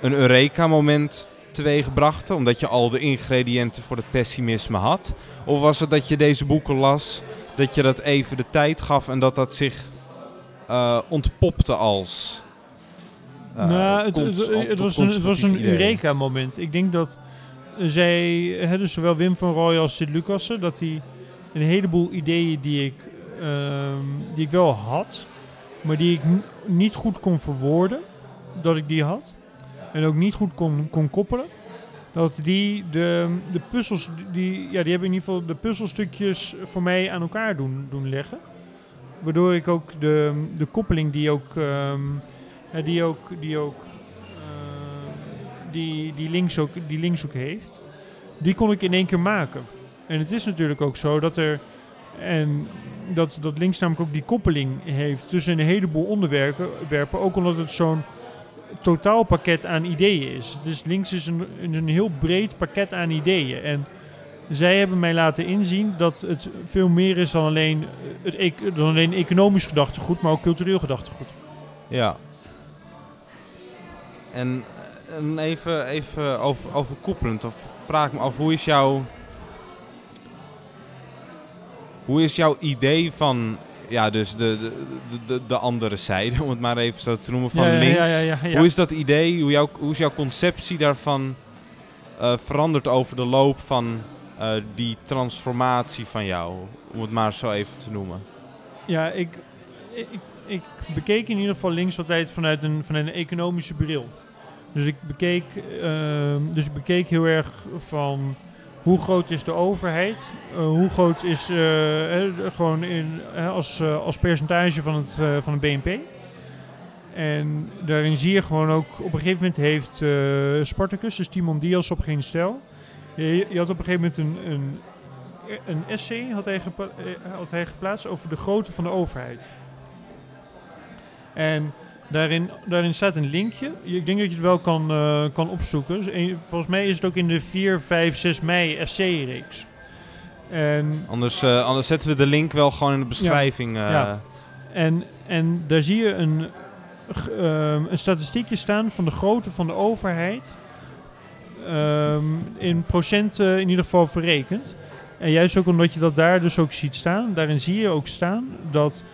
Speaker 1: een Eureka-moment teweeg brachten, omdat je al de ingrediënten voor het pessimisme had? Of was het dat je deze boeken las, dat je dat even de tijd gaf en dat dat zich eh, ontpopte als... eh,
Speaker 3: nou, het, het, was een, het was een? Eureka-moment. Ik denk dat zij, hè, dus zowel Wim van Rooij als Sid Lucassen, dat die een heleboel ideeën die ik, ehm, die ik wel had, maar die ik niet goed kon verwoorden, dat ik die had. En ook niet goed kon, kon koppelen. Dat die de, de puzzels, die, ja, die hebben in ieder geval de puzzelstukjes voor mij aan elkaar doen, doen leggen. Waardoor ik ook de, de koppeling die ook, ehm, ja, die ook, die ook ehm, die, die, links ook, die links ook heeft, die kon ik in één keer maken. En het is natuurlijk ook zo dat er, en dat, dat links namelijk ook die koppeling heeft tussen een heleboel onderwerpen, werpen, ook omdat het zo'n totaalpakket aan ideeën is. Dus links is een, een heel breed pakket aan ideeën. En zij hebben mij laten inzien dat het veel meer is dan alleen, het, ec- dan alleen economisch gedachtegoed, maar ook cultureel gedachtegoed.
Speaker 1: Ja. En, en even, even over, overkoepelend, of vraag ik me af, hoe is jouw... Hoe is jouw idee van, ja, dus de, de, de, de, de andere zijde, om het maar even zo te noemen, van
Speaker 3: Ja,
Speaker 1: links.
Speaker 3: ja, ja.
Speaker 1: Hoe is dat idee, hoe, jouw hoe is jouw conceptie daarvan eh, veranderd over de loop van eh, die transformatie van jou? Om het maar zo even te noemen.
Speaker 3: Ja, ik, ik, ik bekeek in ieder geval links altijd vanuit een, vanuit een economische bril. Dus ik bekeek, ehm, dus ik bekeek heel erg van hoe groot is de overheid, eh, hoe groot is eh, gewoon in, als, als percentage van het, van het BNP. En daarin zie je gewoon ook, op een gegeven moment heeft Spartacus, dus Timon Diaz op geen stijl. Je, je had op een gegeven moment een, een, een essay had hij, gepa- eh, had hij geplaatst over de grootte van de overheid. En daarin, daarin staat een linkje. Ik denk dat je het wel kan, eh, kan opzoeken. Dus een- volgens mij is het ook in de 4, 5, 6 mei essay-reeks. En
Speaker 1: Anders, eh, anders zetten we de link wel gewoon in de beschrijving.
Speaker 3: Ja. En, en daar zie je een, een statistiekje staan van de grootte van de overheid. Ehm, in procenten in ieder geval verrekend. En juist ook omdat je dat daar dus ook ziet staan, daarin zie je ook staan dat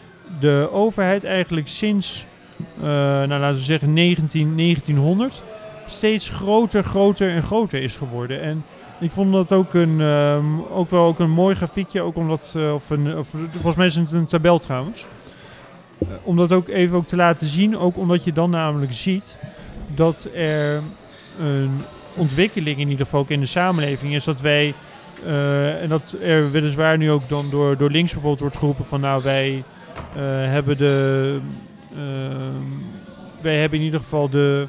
Speaker 3: de overheid eigenlijk sinds, eh, nou laten we zeggen 19, 1900, steeds groter, groter en groter is geworden. En ik vond dat ook, een, ehm, ook wel ook een mooi grafiekje, ook omdat, eh, of een, of, volgens mij is het een tabel trouwens. Eh, om dat ook even ook te laten zien, ook omdat je dan namelijk ziet dat er een ontwikkeling in ieder geval ook in de samenleving is dat wij, eh, en dat er weliswaar nu ook dan door, door links bijvoorbeeld wordt geroepen van nou wij eh, hebben de, ehm, wij hebben in ieder geval de,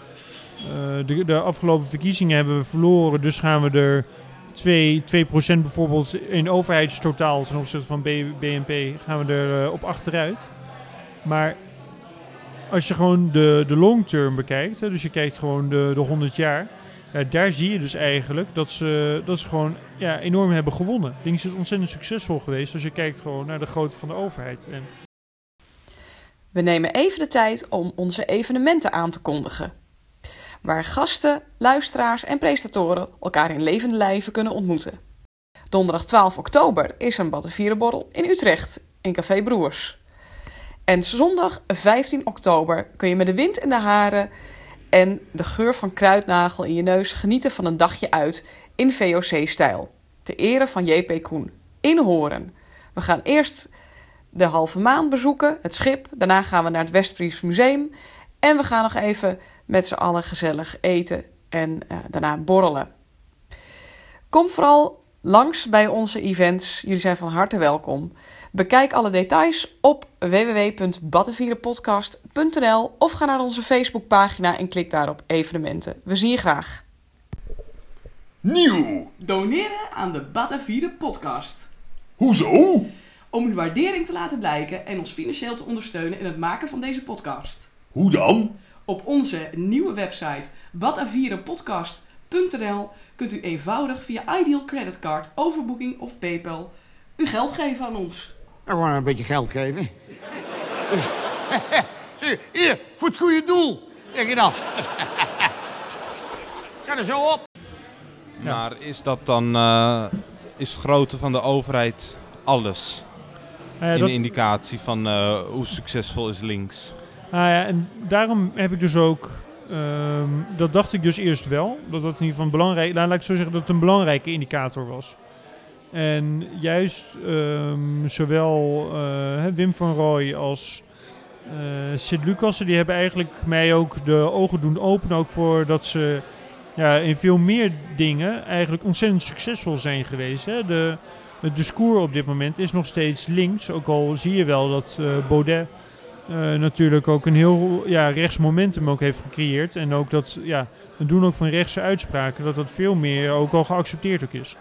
Speaker 3: eh, de, de afgelopen verkiezingen hebben we verloren, dus gaan we er 2, 2% bijvoorbeeld in overheidstotaal ten opzichte van BNP gaan we er eh, op achteruit. Maar als je gewoon de, de long term bekijkt, hè, dus je kijkt gewoon de, de 100 jaar, ja, daar zie je dus eigenlijk dat ze, dat ze gewoon ja, enorm hebben gewonnen. Dings is ontzettend succesvol geweest als je kijkt gewoon naar de grootte van de overheid. En
Speaker 4: We nemen even de tijd om onze evenementen aan te kondigen. Waar gasten, luisteraars en presentatoren elkaar in levende lijven kunnen ontmoeten. Donderdag 12 oktober is een Battenvierenborrel in Utrecht, in Café Broers. En zondag 15 oktober kun je met de wind in de haren en de geur van kruidnagel in je neus genieten van een dagje uit in VOC-stijl. Ter ere van JP Koen, in Horen. We gaan eerst de halve maan bezoeken, het schip. Daarna gaan we naar het Westfries Museum. En we gaan nog even met z'n allen gezellig eten en eh, daarna borrelen. Kom vooral langs bij onze events. Jullie zijn van harte welkom. Bekijk alle details op www.battenvierenpodcast.nl of ga naar onze Facebookpagina en klik daar op evenementen. We zien je graag.
Speaker 5: Nieuw!
Speaker 6: Doneren aan de Batavieren podcast.
Speaker 5: Hoezo?
Speaker 6: Om uw waardering te laten blijken en ons financieel te ondersteunen in het maken van deze podcast.
Speaker 5: Hoe dan?
Speaker 6: Op onze nieuwe website batavierenpodcast.nl kunt u eenvoudig via Ideal Creditcard, overboeking of PayPal uw geld geven aan ons.
Speaker 7: En gewoon een beetje geld geven. Zie, hier, voor het goede doel. Zeg je dan. Ga er zo op.
Speaker 1: Maar is dat dan, eh, is grootte van de overheid alles?
Speaker 3: Nou ja,
Speaker 1: in
Speaker 3: dat-
Speaker 1: de indicatie van eh, hoe succesvol is links?
Speaker 3: Nou ja, en daarom heb ik dus ook, ehm, dat dacht ik dus eerst wel, dat dat in ieder geval een belangrijk, nou, laat ik zo zeggen dat het een belangrijke indicator was. En juist ehm, zowel eh, Wim van Rooij als eh Sid Lucassen, die hebben eigenlijk mij ook de ogen doen openen ook voor dat ze ja, in veel meer dingen eigenlijk ontzettend succesvol zijn geweest. Hè. De, het discours op dit moment is nog steeds links, ook al zie je wel dat eh, Baudet natuurlijk ook een heel ja, rechts momentum ook heeft gecreëerd. En ook dat, ja, het doen ook van rechtse uitspraken, dat dat veel meer ook al geaccepteerd ook is.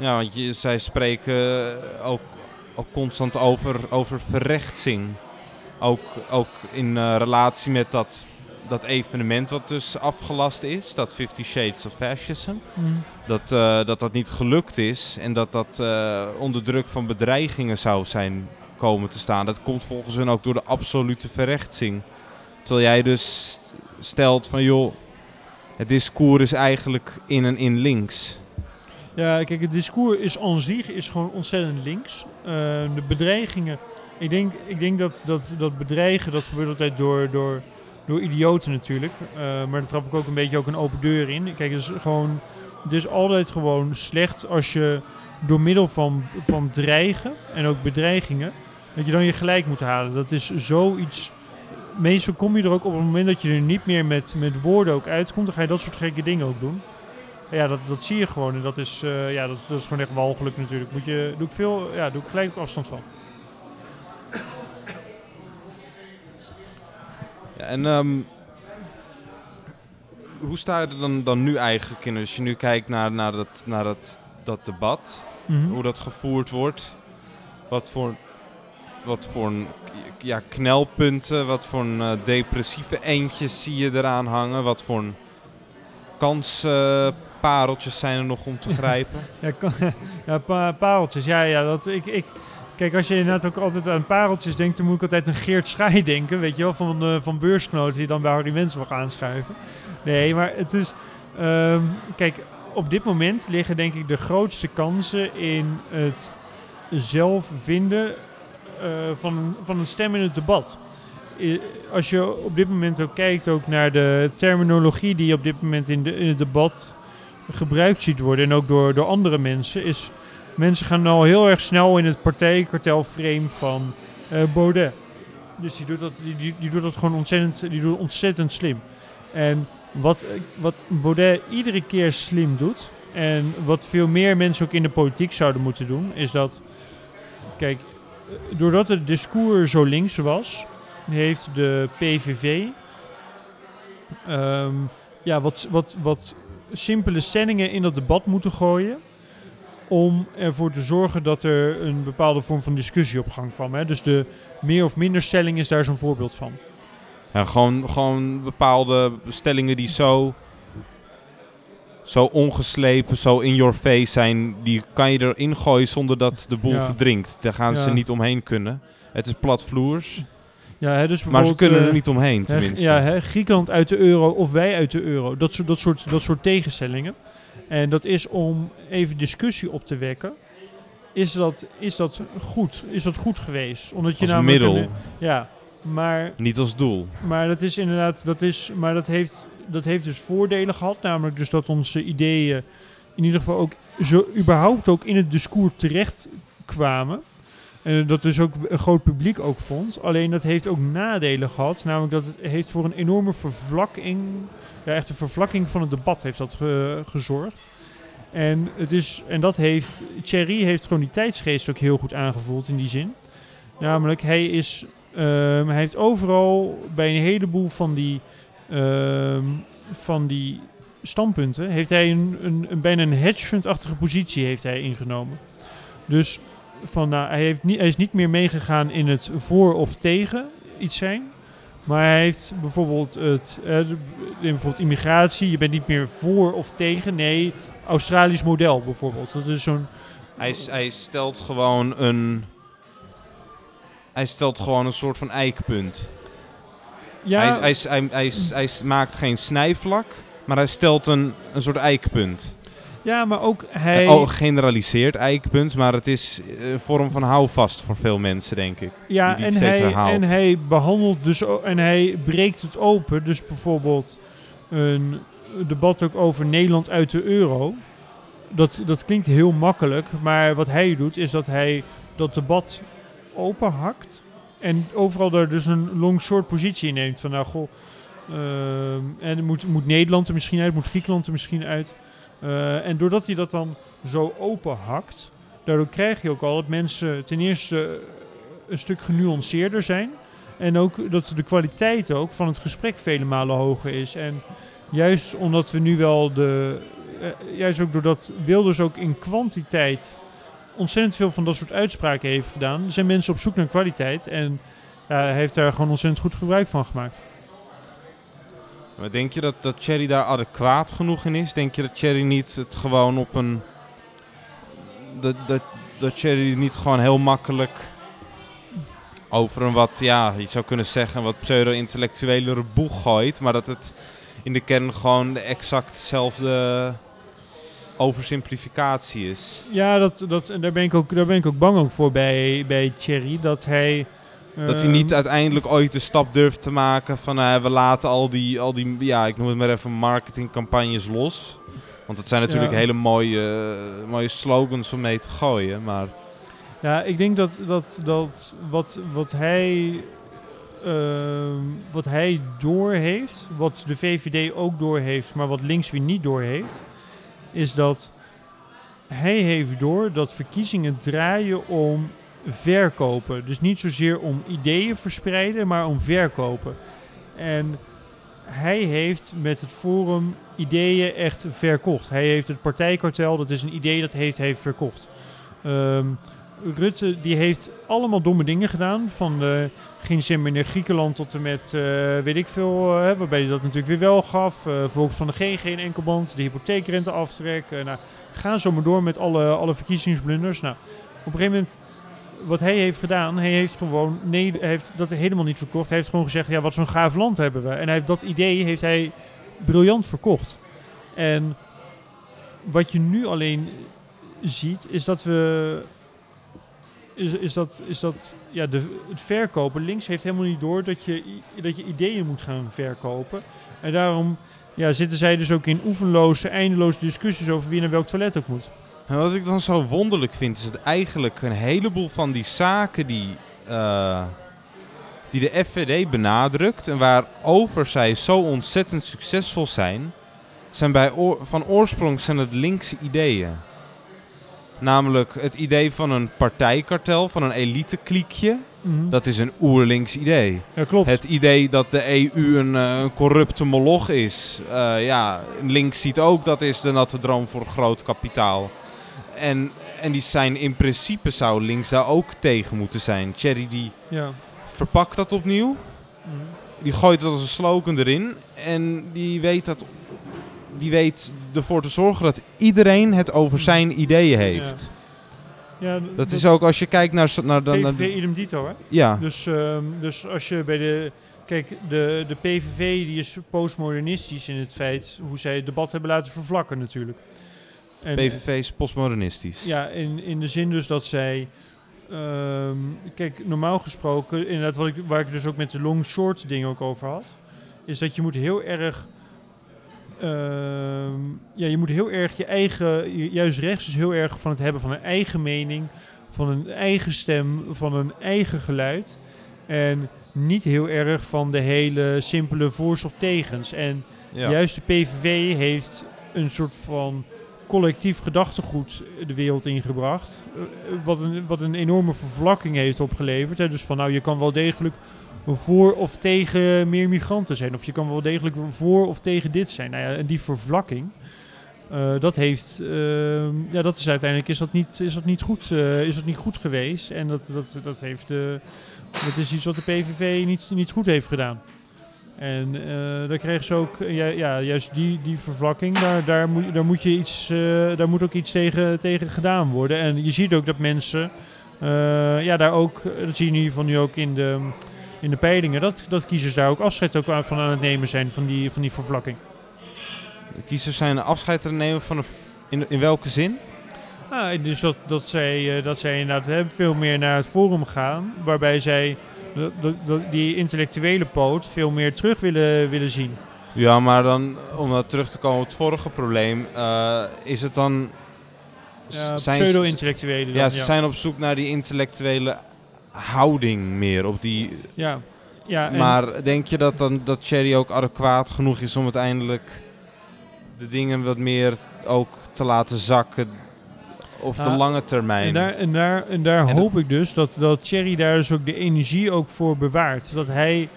Speaker 1: Ja, want je, zij spreken ook, ook constant over, over verrechtsing. Ook, ook in eh, relatie met dat, dat evenement wat dus afgelast is, dat Fifty Shades of Fascism. Dat, eh, dat dat niet gelukt is en dat dat eh, onder druk van bedreigingen zou zijn komen te staan. Dat komt volgens hen ook door de absolute verrechtsing. Terwijl jij dus stelt van joh, het discours is eigenlijk in en in links.
Speaker 3: Ja, kijk, het discours is aan zich is gewoon ontzettend links. Eh, de bedreigingen, ik denk, ik denk dat, dat, dat bedreigen, dat gebeurt altijd door, door, door idioten natuurlijk. Eh, maar daar trap ik ook een beetje ook een open deur in. Kijk, het is gewoon, het altijd gewoon slecht als je door middel van, van dreigen en ook bedreigingen, dat je dan je gelijk moet halen. Dat is zoiets... Meestal kom je er ook op het moment dat je er niet meer met, met woorden ook uitkomt, dan ga je dat soort gekke dingen ook doen. Ja, dat, dat zie je gewoon. En dat is, eh, ja, dat, dat is gewoon echt walgelijk natuurlijk. Moet je, doe ik veel, ja, doe ik gelijk afstand van.
Speaker 1: Ja, en ehm, hoe sta je er dan, dan nu eigenlijk in? Als je nu kijkt naar, naar, dat, naar dat, dat debat,
Speaker 3: Mhm.
Speaker 1: hoe dat gevoerd wordt, wat voor, wat voor een, ja, knelpunten, wat voor een, eh, depressieve eendjes zie je eraan hangen, wat voor een kanspareltjes zijn er nog om te grijpen?
Speaker 3: Ja, kan- ja pa- pareltjes. Ja, ja, dat, ik, ik, kijk, als je inderdaad ook altijd aan pareltjes denkt, dan moet ik altijd aan Geert Schaai denken, weet je wel, van, eh van beursgenoten die dan bij Harry Mensen mag aanschuiven. Nee, maar het is, ehm, kijk, op dit moment liggen denk ik de grootste kansen in het zelf vinden eh, van, een- van een stem in het debat. I- Als je op dit moment ook kijkt ook naar de terminologie die op dit moment in, de, in het debat gebruikt ziet worden en ook door, door andere mensen, is mensen gaan al heel erg snel in het partijkartelframe van eh, Baudet. Dus die doet, dat, die, die, doet dat gewoon ontzettend, die doet ontzettend slim. En wat, wat Baudet iedere keer slim doet, en wat veel meer mensen ook in de politiek zouden moeten doen, is dat, kijk, doordat het discours zo links was, heeft de PVV ehm, ja, wat, wat, wat simpele stellingen in dat debat moeten gooien. Om ervoor te zorgen dat er een bepaalde vorm van discussie op gang kwam. Hè? Dus de meer of minder stelling is daar zo'n voorbeeld van.
Speaker 1: Ja, gewoon, gewoon bepaalde stellingen die zo, zo ongeslepen, zo in your face zijn, die kan je erin gooien zonder dat de boel
Speaker 3: Ja.
Speaker 1: verdrinkt. Daar gaan ze niet omheen kunnen. Het is platvloers,
Speaker 3: Ja, hè, dus
Speaker 1: maar ze kunnen er
Speaker 3: eh,
Speaker 1: niet omheen tenminste.
Speaker 3: Ja, hè, Griekenland uit de euro of wij uit de euro. Dat soort, dat, soort, dat soort tegenstellingen. En dat is om even discussie op te wekken. Is dat, is dat goed? Is dat goed geweest? Omdat je
Speaker 1: Als middel,
Speaker 3: een- ja, maar,
Speaker 1: niet als doel.
Speaker 3: maar dat is inderdaad, dat is, maar dat heeft, dat heeft dus voordelen gehad. Namelijk dus dat onze ideeën in ieder geval ook zo überhaupt ook in het discours terecht kwamen. En dat dus ook een groot publiek ook vond. Alleen dat heeft ook nadelen gehad. Namelijk dat het heeft voor een enorme vervlakking. Ja, echt een vervlakking van het debat heeft dat ge- gezorgd. En, het is, en dat heeft. Thierry heeft gewoon die tijdsgeest ook heel goed aangevoeld in die zin. Namelijk, hij is. ehm, hij heeft overal bij een heleboel van die. ehm, van die standpunten. heeft hij een, een, een bijna een hedge fund-achtige positie heeft hij ingenomen. Dus van, nou, hij, heeft niet, hij is niet meer meegegaan in het voor of tegen iets zijn. Maar hij heeft bijvoorbeeld het, eh, bijvoorbeeld immigratie. Je bent niet meer voor of tegen. Nee, Australisch model bijvoorbeeld. Dat is zo'n.
Speaker 1: Hij, hij stelt gewoon een... Hij stelt gewoon een soort van eikpunt.
Speaker 3: Ja,
Speaker 1: Hij, hij, hij, hij, maakt geen snijvlak, maar hij stelt een, een soort eikpunt.
Speaker 3: Ja, maar ook hij.
Speaker 1: Oh, generaliseerd eikpunt, maar het is eh, een vorm van houvast voor veel mensen, denk ik.
Speaker 3: Ja, en hij,
Speaker 1: herhaalt.
Speaker 3: en hij behandelt dus en hij breekt het open. Dus bijvoorbeeld een debat ook over Nederland uit de euro. Dat, dat klinkt heel makkelijk, maar wat hij doet is dat hij dat debat openhakt. En overal daar dus een long-short positie in neemt. Van nou, goh, ehm, en moet, moet Nederland er misschien uit, moet Griekenland er misschien uit. Eh, en doordat hij dat dan zo openhakt, daardoor krijg je ook al dat mensen ten eerste een stuk genuanceerder zijn. En ook dat de kwaliteit ook van het gesprek vele malen hoger is. En juist omdat we nu wel de. eh, juist ook doordat Wilders ook in kwantiteit ontzettend veel van dat soort uitspraken heeft gedaan, zijn mensen op zoek naar kwaliteit. En heeft daar gewoon ontzettend goed gebruik van gemaakt.
Speaker 1: Maar denk je dat, dat Cherry daar adequaat genoeg in is? Denk je dat Cherry niet het gewoon op een... Dat, dat, dat Cherry niet gewoon heel makkelijk over een wat, ja, je zou kunnen zeggen, wat pseudo-intellectuelere boeg gooit. Maar dat het in de kern gewoon de exact dezelfde oversimplificatie is.
Speaker 3: Ja, dat, dat, daar, ben ik ook, daar ben ik ook bang ook voor bij, bij Thierry. Dat hij.
Speaker 1: Dat hij niet uiteindelijk ooit de stap durft te maken van eh, we laten al die, al die, ja, ik noem het maar even marketingcampagnes los. Want dat zijn natuurlijk
Speaker 3: Ja.
Speaker 1: hele mooie, eh, mooie slogans om mee te gooien. Maar
Speaker 3: Ja, ik denk dat, dat, dat wat, wat hij. ehm, wat hij doorheeft, wat de VVD ook doorheeft, maar wat links weer niet doorheeft, is dat hij heeft door dat verkiezingen draaien om verkopen. Dus niet zozeer om ideeën verspreiden, maar om verkopen. En hij heeft met het Forum ideeën echt verkocht. Hij heeft het partijkartel, dat is een idee dat heeft, verkocht. Ehm, Rutte die heeft allemaal domme dingen gedaan. Van eh, geen naar Griekenland tot en met eh, weet ik veel. eh, waarbij hij dat natuurlijk weer wel gaf. Eh volgens van de geen enkelband. De hypotheekrente aftrek. eh, nou, ga zo maar door met alle, alle verkiezingsblunders. Nou, op een gegeven moment, wat hij heeft gedaan, hij heeft gewoon, nee, heeft dat helemaal niet verkocht. Hij heeft gewoon gezegd, ja, wat zo'n gaaf land hebben we. En heeft dat idee heeft hij briljant verkocht. En wat je nu alleen ziet, is dat we is, is dat, is dat ja, de, het verkopen. Links heeft helemaal niet door dat je, dat je ideeën moet gaan verkopen. En daarom ja, zitten zij dus ook in oefenloze, eindeloze discussies over wie naar welk toilet ook moet.
Speaker 1: En wat ik dan zo wonderlijk vind, is dat eigenlijk een heleboel van die zaken die, eh, die de FVD benadrukt en waarover zij zo ontzettend succesvol zijn, zijn bij oor- van oorsprong zijn het linkse ideeën. Namelijk het idee van een partijkartel, van een elite-kliekje.
Speaker 3: Mhm.
Speaker 1: Dat is een oerlinks idee.
Speaker 3: ja, klopt.
Speaker 1: Het idee dat de EU een, eh, een corrupte moloch is. eh, ja, links ziet ook dat is de natte droom voor groot kapitaal. En, en die zijn in principe zou links daar ook tegen moeten zijn. Thierry die
Speaker 3: ja.
Speaker 1: verpakt dat opnieuw.
Speaker 3: Mhm.
Speaker 1: Die gooit dat als een slogan erin. En die weet, dat, die weet ervoor te zorgen dat iedereen het over zijn ideeën heeft.
Speaker 3: Ja,
Speaker 1: Dat is ook als je kijkt naar... naar, dan naar
Speaker 3: PVV idem dito, hè?
Speaker 1: ja,
Speaker 3: Dus, ehm, dus als je bij de... Kijk, de, de PVV die is postmodernistisch in het feit hoe zij het debat hebben laten vervlakken natuurlijk. En,
Speaker 1: PVV is postmodernistisch.
Speaker 3: Ja, in, in de zin dus dat zij... ehm, kijk, normaal gesproken, inderdaad wat ik, waar ik dus ook met de long-short ding ook over had, is dat je moet heel erg... ehm, ja, je moet heel erg je eigen... ju- Juist rechts is heel erg van het hebben van een eigen mening, van een eigen stem, van een eigen geluid. En niet heel erg van de hele simpele voor's of tegens. En
Speaker 1: Ja.
Speaker 3: Juist de PVV heeft een soort van collectief gedachtegoed de wereld ingebracht. eh, Wat een, wat een enorme vervlakking heeft opgeleverd. Hè. Dus van nou, je kan wel degelijk voor of tegen meer migranten zijn. Of je kan wel degelijk voor of tegen dit zijn. Nou ja, en die vervlakking. eh, dat heeft, ehm, ja, dat is uiteindelijk is dat niet, is dat niet goed, eh, is dat niet goed geweest. En dat, dat, dat heeft dat is iets wat de PVV niet, niet goed heeft gedaan. En eh daar kregen ze ook, ja, ja, juist die, die vervlakking, daar, daar, moet, daar, moet je iets, eh, daar moet ook iets tegen, tegen gedaan worden. En je ziet ook dat mensen, eh, ja, daar ook, dat zie je in ieder geval nu ook in de, in de peilingen, dat, dat kiezers daar ook afscheid ook aan- van aan het nemen zijn van die, van die vervlakking.
Speaker 1: De kiezers zijn afscheid te nemen van In, in welke zin?
Speaker 3: Ah, dus dat, dat, zij, dat zij inderdaad hè, veel meer naar het forum gaan, waarbij zij die intellectuele poot veel meer terug willen, willen zien.
Speaker 1: Ja, maar dan, om dat terug te komen op het vorige probleem, eh, is het dan...
Speaker 3: Ja, pseudo-intellectuelen
Speaker 1: Ja, ze zijn op zoek naar die intellectuele houding meer. Op die,
Speaker 3: Ja, ja en-
Speaker 1: maar denk je dat, dan, dat Cherry ook adequaat genoeg is om uiteindelijk de dingen wat meer ook te laten zakken op de lange termijn?
Speaker 3: En daar, en daar, en daar
Speaker 1: En
Speaker 3: hoop ik dus dat, dat Thierry daar dus ook de energie ook voor bewaart. Dat hij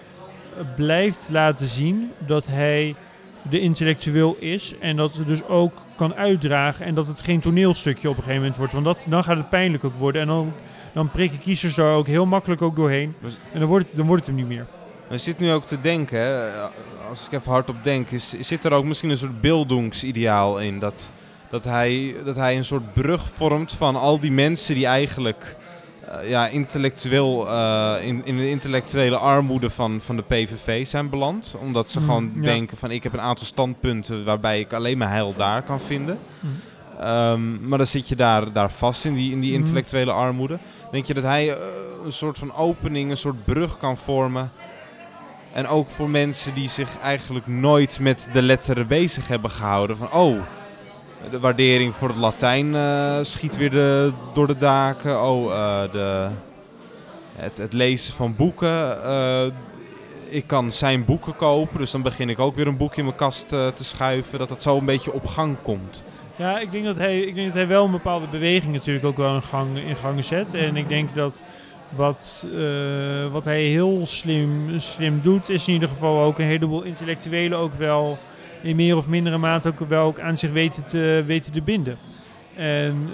Speaker 3: blijft laten zien dat hij de intellectueel is. En dat het dus ook kan uitdragen. En dat het geen toneelstukje op een gegeven moment wordt. Want dat, dan gaat het pijnlijk ook worden. En dan, dan prikken kiezers daar ook heel makkelijk ook doorheen. En dan wordt het, dan wordt het hem niet meer.
Speaker 1: Je zit nu ook te denken, hè, als ik even hardop denk, is, zit er ook misschien een soort beeldingsideaal in. Dat, dat, hij, dat hij een soort brug vormt van al die mensen die eigenlijk eh, ja, intellectueel, eh, in, in de intellectuele armoede van, van de PVV zijn beland. Omdat ze
Speaker 3: Mm,
Speaker 1: gewoon
Speaker 3: ja.
Speaker 1: denken van ik heb een aantal standpunten waarbij ik alleen mijn heil daar kan vinden.
Speaker 3: Mm.
Speaker 1: Ehm, maar dan zit je daar, daar vast in die, in die
Speaker 3: Mhm.
Speaker 1: intellectuele armoede. Denk je dat hij eh, een soort van opening, een soort brug kan vormen? En ook voor mensen die zich eigenlijk nooit met de letteren bezig hebben gehouden. Van oh, de waardering voor het Latijn eh, schiet weer de, door de daken. Oh, eh, de, het, het lezen van boeken. eh, ik kan zijn boeken kopen, dus dan begin ik ook weer een boek in mijn kast te schuiven. Dat het zo een beetje op gang komt.
Speaker 3: Ja, ik denk dat hij, ik denk dat hij wel een bepaalde beweging natuurlijk ook wel in gang, in gang zet. En ik denk dat wat, wat hij heel slim, slim doet, is in ieder geval ook een heleboel intellectuelen ook wel in meer of mindere mate ook wel ook aan zich weten te, te binden. En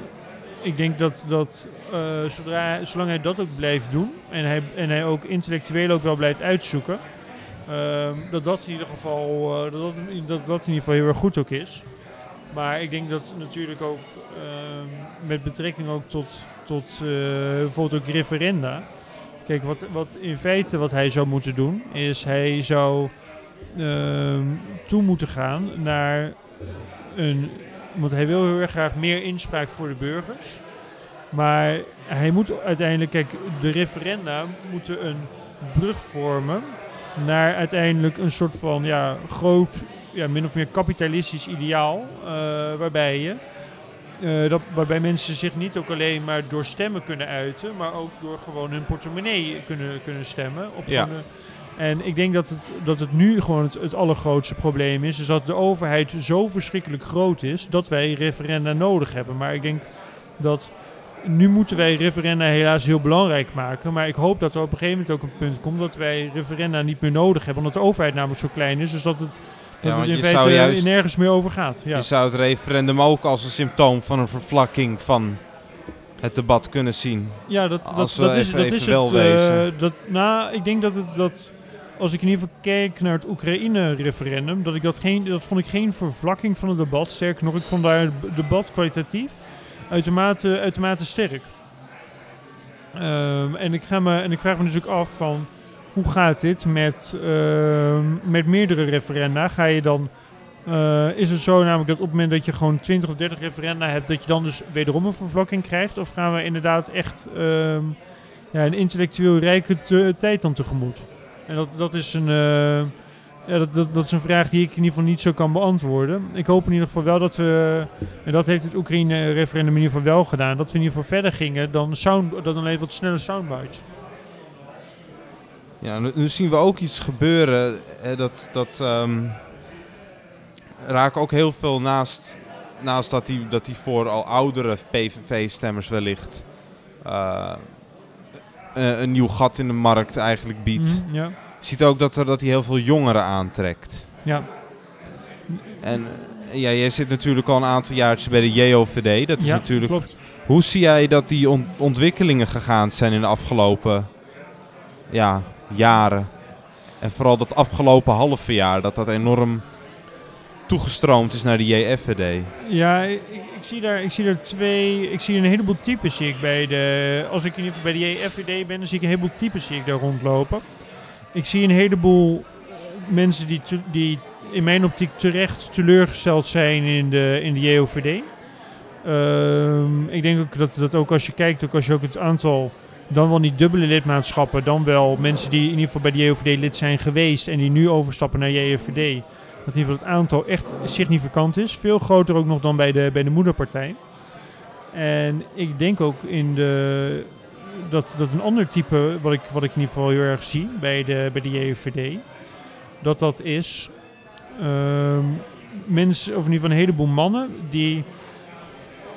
Speaker 3: ik denk dat, dat eh, zodra, zolang hij dat ook blijft doen en hij, en hij ook intellectueel ook wel blijft uitzoeken, ehm, dat dat in ieder geval eh, dat, dat, dat, in ieder geval heel erg goed ook is. Maar ik denk dat natuurlijk ook ehm, met betrekking ook tot, tot eh, bijvoorbeeld ook referenda. Kijk, wat, wat in feite wat hij zou moeten doen, is hij zou toe moeten gaan naar een. Want hij wil heel erg graag meer inspraak voor de burgers. Maar hij moet uiteindelijk, kijk, de referenda moeten een brug vormen naar uiteindelijk een soort van ja, groot, ja, min of meer kapitalistisch ideaal. eh, waarbij je. eh, dat, waarbij mensen zich niet ook alleen maar door stemmen kunnen uiten, maar ook door gewoon hun portemonnee kunnen, kunnen stemmen. Op
Speaker 1: Ja.
Speaker 3: En ik denk dat het, dat het nu gewoon het, het allergrootste probleem is, is dat de overheid zo verschrikkelijk groot is dat wij referenda nodig hebben. Maar ik denk dat nu moeten wij referenda helaas heel belangrijk maken. Maar ik hoop dat er op een gegeven moment ook een punt komt dat wij referenda niet meer nodig hebben. Omdat de overheid namelijk zo klein is. Dus dat het, dat
Speaker 1: want
Speaker 3: het in
Speaker 1: je
Speaker 3: feite
Speaker 1: juist-
Speaker 3: nergens meer over gaat. Ja.
Speaker 1: Je zou het referendum ook als een symptoom van een vervlakking van het debat kunnen zien.
Speaker 3: Ja, dat, dat, dat is, dat is het. dat, nou, ik denk dat het dat. Als ik in ieder geval kijk naar het Oekraïne-referendum, dat, ik dat, geen, dat vond ik geen vervlakking van het debat. Sterker nog, ik vond daar het debat kwalitatief uitermate, uitermate sterk. Ehm, en, ik ga me, en ik vraag me dus ook af van hoe gaat dit met, ehm, met meerdere referenda? Ga je dan eh, is het zo namelijk dat op het moment dat je gewoon 20 of 30 referenda hebt, dat je dan dus wederom een vervlakking krijgt? Of gaan we inderdaad echt ehm, ja, een intellectueel rijke tijd dan tegemoet? En dat, dat, is een, eh, ja, dat, dat, dat is een vraag die ik in ieder geval niet zo kan beantwoorden. Ik hoop in ieder geval wel dat we, en dat heeft het Oekraïne-referendum in ieder geval wel gedaan, dat we in ieder geval verder gingen dan, sound, dan alleen wat snelle soundbites.
Speaker 1: Ja, nu, nu zien we ook iets gebeuren. eh, dat dat ehm, raken ook heel veel naast, naast dat hij dat die voor al oudere PVV-stemmers wellicht eh, eh, een nieuw gat in de markt eigenlijk biedt.
Speaker 3: Ja,
Speaker 1: Je ziet ook dat, er, dat hij heel veel jongeren aantrekt.
Speaker 3: ja.
Speaker 1: En eh, ja, jij zit natuurlijk al een aantal jaartjes bij de JOVD. Dat is
Speaker 3: ja,
Speaker 1: natuurlijk
Speaker 3: klopt.
Speaker 1: Hoe zie jij dat die on- ontwikkelingen gegaan zijn in de afgelopen ja, jaren? En vooral dat afgelopen halve jaar, dat dat enorm toegestroomd is naar de JFVD.
Speaker 3: Ja, ik, zie daar, ik zie daar twee. Ik zie een heleboel types zie ik bij de. Als ik in ieder geval bij de JFVD ben, dan zie ik een heleboel types zie ik daar rondlopen. Ik zie een heleboel mensen die, die in mijn optiek terecht teleurgesteld zijn in de, in de JOVD. Ehm, ik denk ook dat, dat ook als je kijkt, ook als je ook het aantal dan wel niet dubbele lidmaatschappen, dan wel mensen die in ieder geval bij de JOVD lid zijn geweest en die nu overstappen naar JFVD, dat in ieder geval het aantal echt significant is. Veel groter ook nog dan bij de, bij de moederpartij. En ik denk ook in de, dat, dat een ander type, wat ik, wat ik in ieder geval heel erg zie bij de, bij de JVD, dat dat is ehm, mensen, of in ieder geval een heleboel mannen, die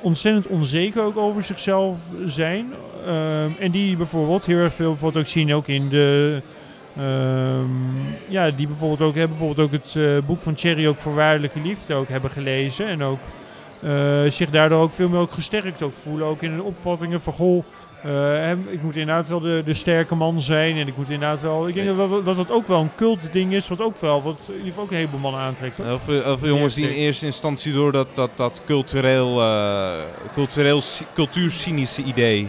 Speaker 3: ontzettend onzeker ook over zichzelf zijn. Ehm, en die bijvoorbeeld heel erg veel bijvoorbeeld ook zien ook in de... ehm, ja, die bijvoorbeeld ook hebben bijvoorbeeld ook het eh, boek van Cherry ook Voorwaardelijke Liefde ook hebben gelezen. En ook eh, zich daardoor ook veel meer ook gesterkt ook voelen. Ook in hun opvattingen van goh, eh, ik moet inderdaad wel de, de sterke man zijn. En ik moet inderdaad wel. Ik denk dat, dat, dat dat ook wel een cultding is. Wat ook wel, wat in ieder geval ook een heleboel mannen aantrekt.
Speaker 1: Heel veel, heel veel jongens die in eerste instantie door dat, dat, dat cultureel, eh, cultureel cultuurcynische idee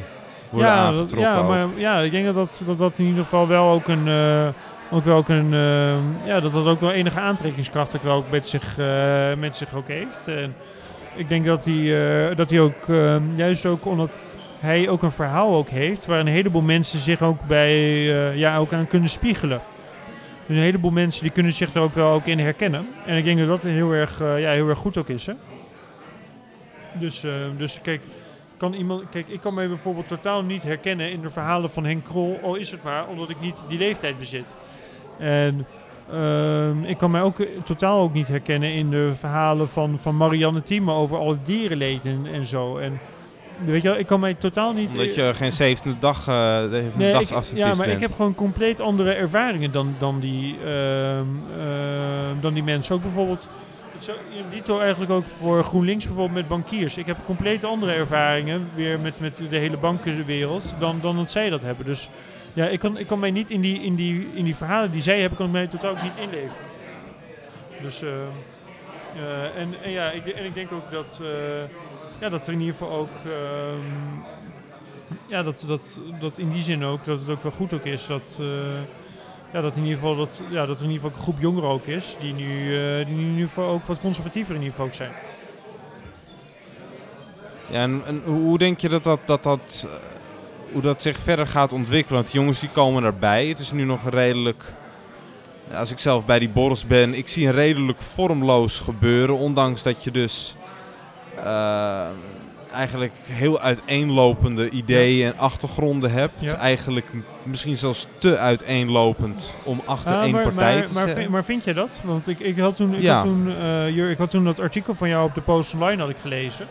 Speaker 1: worden
Speaker 3: ja,
Speaker 1: aangetrokken.
Speaker 3: ja, maar ja, ik denk dat dat, dat, dat in ieder geval wel ook een. eh, ook wel ook een, eh, ja, dat dat ook wel enige aantrekkingskracht ook wel ook met zich, eh, met zich ook heeft. En ik denk dat hij, dat hij ook, juist ook omdat hij ook een verhaal ook heeft, waar een heleboel mensen zich ook bij, ja, ook aan kunnen spiegelen. Dus een heleboel mensen die kunnen zich er ook wel ook in herkennen. En ik denk dat dat heel erg, ja, heel erg goed ook is. Hè? Dus, dus kijk, kan iemand, kijk, ik kan mij bijvoorbeeld totaal niet herkennen in de verhalen van Henk Krol, al is het maar omdat ik niet die leeftijd bezit. En ehm, ik kan mij ook eh, totaal ook niet herkennen in de verhalen van, van Marianne Thieme over al het dierenleed en, en zo. En weet je wel, ik kan mij totaal niet...
Speaker 1: Omdat je geen zevende dag, eh de
Speaker 3: Nee, ik,
Speaker 1: dagsadventist
Speaker 3: ja, maar
Speaker 1: bent.
Speaker 3: ik heb gewoon compleet andere ervaringen dan, dan, die, ehm, ehm, dan die mensen. Ook bijvoorbeeld, zo eigenlijk ook voor GroenLinks bijvoorbeeld met bankiers. Ik heb compleet andere ervaringen weer met, met de hele bankenwereld dan, dan dat zij dat hebben. Dus ja, ik kan, ik kan mij niet in die, in, die, in die verhalen die zij hebben, kan ik mij totaal ook niet inleven. Dus, ehm, eh, en, en ja, ik, en ik denk ook dat, eh, ja, dat er in ieder geval ook... ehm, ja, dat, dat, dat in die zin ook, dat het ook wel goed ook is dat, eh, ja, dat, in ieder geval dat, ja, dat er in ieder geval een groep jongeren ook is, die nu, eh, die nu in ieder geval ook wat conservatiever in ieder geval ook zijn.
Speaker 1: Ja, en, hoe denk je dat dat, dat, dat, eh, hoe dat zich verder gaat ontwikkelen? Want jongens die komen erbij. Het is nu nog redelijk... Als ik zelf bij die borrels ben, ik zie een redelijk vormloos gebeuren. Ondanks dat je dus eh, eigenlijk heel uiteenlopende ideeën en achtergronden hebt.
Speaker 3: Ja.
Speaker 1: Eigenlijk misschien zelfs te uiteenlopend om achter
Speaker 3: Ah,
Speaker 1: één
Speaker 3: maar,
Speaker 1: partij
Speaker 3: maar,
Speaker 1: te
Speaker 3: maar, vind, maar vind jij dat? Want ik, ik, had toen, ik,
Speaker 1: Ja.
Speaker 3: had toen, Jur, ik had toen dat artikel van jou op de Post Online had ik gelezen.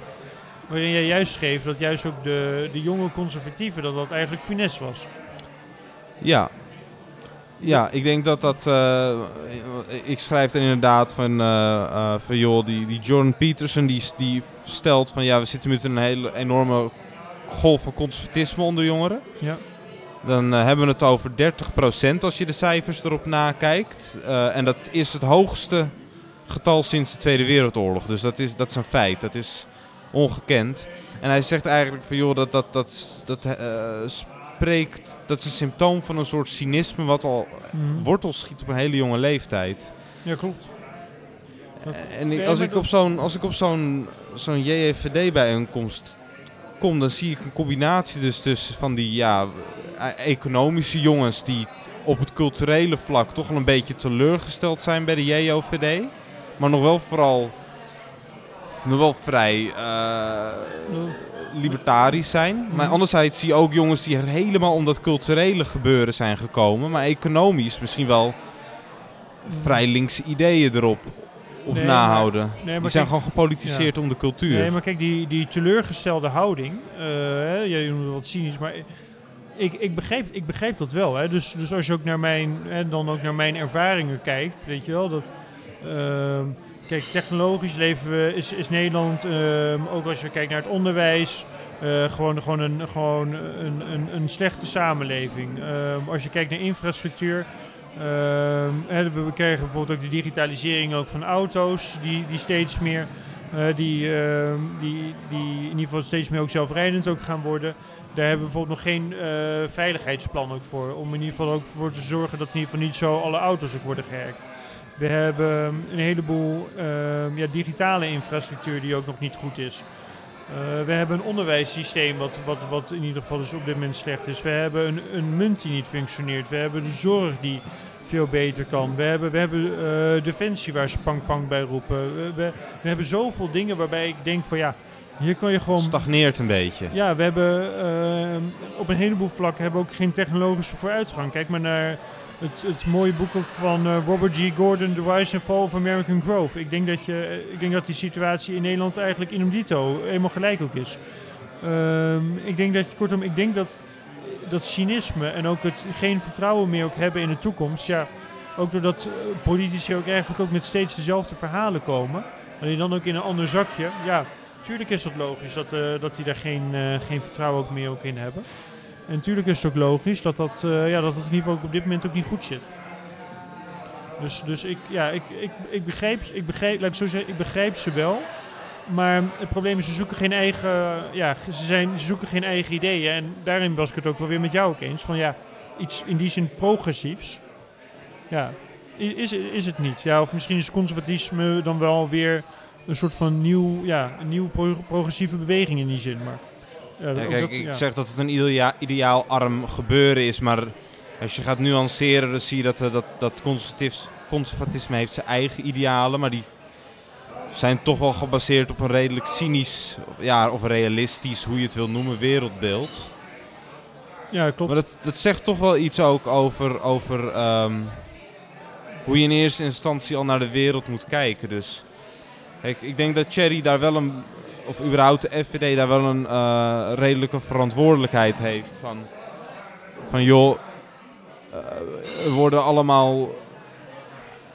Speaker 3: waarin jij juist schreef dat juist ook de, de jonge conservatieven, dat dat eigenlijk funest was.
Speaker 1: Ja. Ja, ik denk dat dat... eh, ik schrijf er inderdaad van... eh, van joh, die, die Jordan Peterson die, die stelt van... Ja, we zitten met een hele enorme golf van conservatisme onder jongeren.
Speaker 3: Ja.
Speaker 1: Dan hebben we het over 30% als je de cijfers erop nakijkt. En dat is het hoogste getal sinds de Tweede Wereldoorlog. Dus dat is, dat is een feit. Dat is ongekend. En hij zegt eigenlijk van joh, dat, dat, dat, dat spreekt... Dat is een symptoom van een soort cynisme wat al
Speaker 3: Mhm.
Speaker 1: wortels schiet op een hele jonge leeftijd.
Speaker 3: Ja, klopt. Dat-
Speaker 1: En ik, als, ik op zo'n, als ik op zo'n, zo'n JFVD-bijeenkomst kom, dan zie ik een combinatie dus tussen van die ja, e- economische jongens die op het culturele vlak toch wel een beetje teleurgesteld zijn bij de JOVD. Maar nog wel vooral nog wel vrij eh, libertarisch zijn. Maar
Speaker 3: Mhm.
Speaker 1: anderzijds zie je ook jongens die er helemaal om dat culturele gebeuren zijn gekomen. Maar economisch misschien wel vrij linkse ideeën erop op
Speaker 3: Nee,
Speaker 1: nahouden.
Speaker 3: maar- nee, maar
Speaker 1: die zijn gewoon gepolitiseerd om de cultuur.
Speaker 3: Nee, maar kijk, die, die teleurgestelde houding, hè, jij noemde het wat cynisch, maar ik, ik, begreep, ik begreep dat wel. Hè. Dus, dus als je ook naar mijn, hè, dan ook naar mijn ervaringen kijkt, weet je wel, dat... ehm, technologisch leven we, is, is Nederland, ehm, ook als je kijkt naar het onderwijs, eh, gewoon, gewoon, een, gewoon een, een, een slechte samenleving. Ehm, als je kijkt naar infrastructuur, ehm, hè, we krijgen bijvoorbeeld ook de digitalisering ook van auto's, die, die steeds meer, eh, die, die, die in ieder geval steeds meer ook zelfrijdend gaan worden. Daar hebben we bijvoorbeeld nog geen eh, veiligheidsplan ook voor, om in ieder geval ook voor te zorgen dat in ieder geval niet zo alle auto's ook worden gehackt. We hebben een heleboel ehm, ja, digitale infrastructuur die ook nog niet goed is. Eh, we hebben een onderwijssysteem wat, wat, wat in ieder geval dus op dit moment slecht is. We hebben een, een munt die niet functioneert. We hebben de zorg die veel beter kan. We hebben, we hebben eh, defensie waar ze pang pang bij roepen. We, we, we hebben zoveel dingen waarbij ik denk van ja, hier kan je gewoon...
Speaker 1: Stagneert een beetje.
Speaker 3: Ja, we hebben ehm, op een heleboel vlakken hebben we ook geen technologische vooruitgang. Kijk maar naar het, het mooie boek ook van eh, Robert G. Gordon, The Rise and Fall of American Growth. Ik denk dat, je, eh, ik denk dat die situatie in Nederland eigenlijk in dito helemaal gelijk ook is. Ehm, ik denk dat, kortom, ik denk dat dat cynisme en ook het geen vertrouwen meer ook hebben in de toekomst. Ja, ook doordat eh, politici ook eigenlijk ook met steeds dezelfde verhalen komen. En die dan ook in een ander zakje. Ja, tuurlijk is dat logisch dat, dat die daar geen, geen vertrouwen ook meer ook in hebben. En natuurlijk is het ook logisch dat dat, eh, ja, dat het ook op dit moment ook niet goed zit. Dus, dus ik, ja, ik, ik, ik, begreep, ik, begreep, laat ik zo zeggen, ik begreep ze wel. Maar het probleem is, ze zoeken geen eigen, ja, ze, zijn, ze zoeken geen eigen ideeën. En daarin was ik het ook wel weer met jou ook eens. Van ja, iets in die zin progressiefs. Ja, is, is het niet. Ja, of misschien is conservatisme dan wel weer een soort van nieuw, ja, een nieuw pro- progressieve beweging in die zin. Maar, ja,
Speaker 1: Ja,
Speaker 3: ook
Speaker 1: kijk,
Speaker 3: dat-
Speaker 1: ik zeg dat het een idea ideaal arm gebeuren is, maar als je gaat nuanceren, dan zie je dat, eh, dat, dat conservatisme heeft zijn eigen idealen, maar die zijn toch wel gebaseerd op een redelijk cynisch, ja, of realistisch, hoe je het wil noemen, wereldbeeld.
Speaker 3: ja, klopt.
Speaker 1: Maar dat, dat zegt toch wel iets ook over, over ehm, hoe je in eerste instantie al naar de wereld moet kijken. Dus kijk, ik denk dat Thierry daar wel een, of überhaupt de FVD daar wel een eh, redelijke verantwoordelijkheid heeft. Van, van joh, eh, we worden allemaal,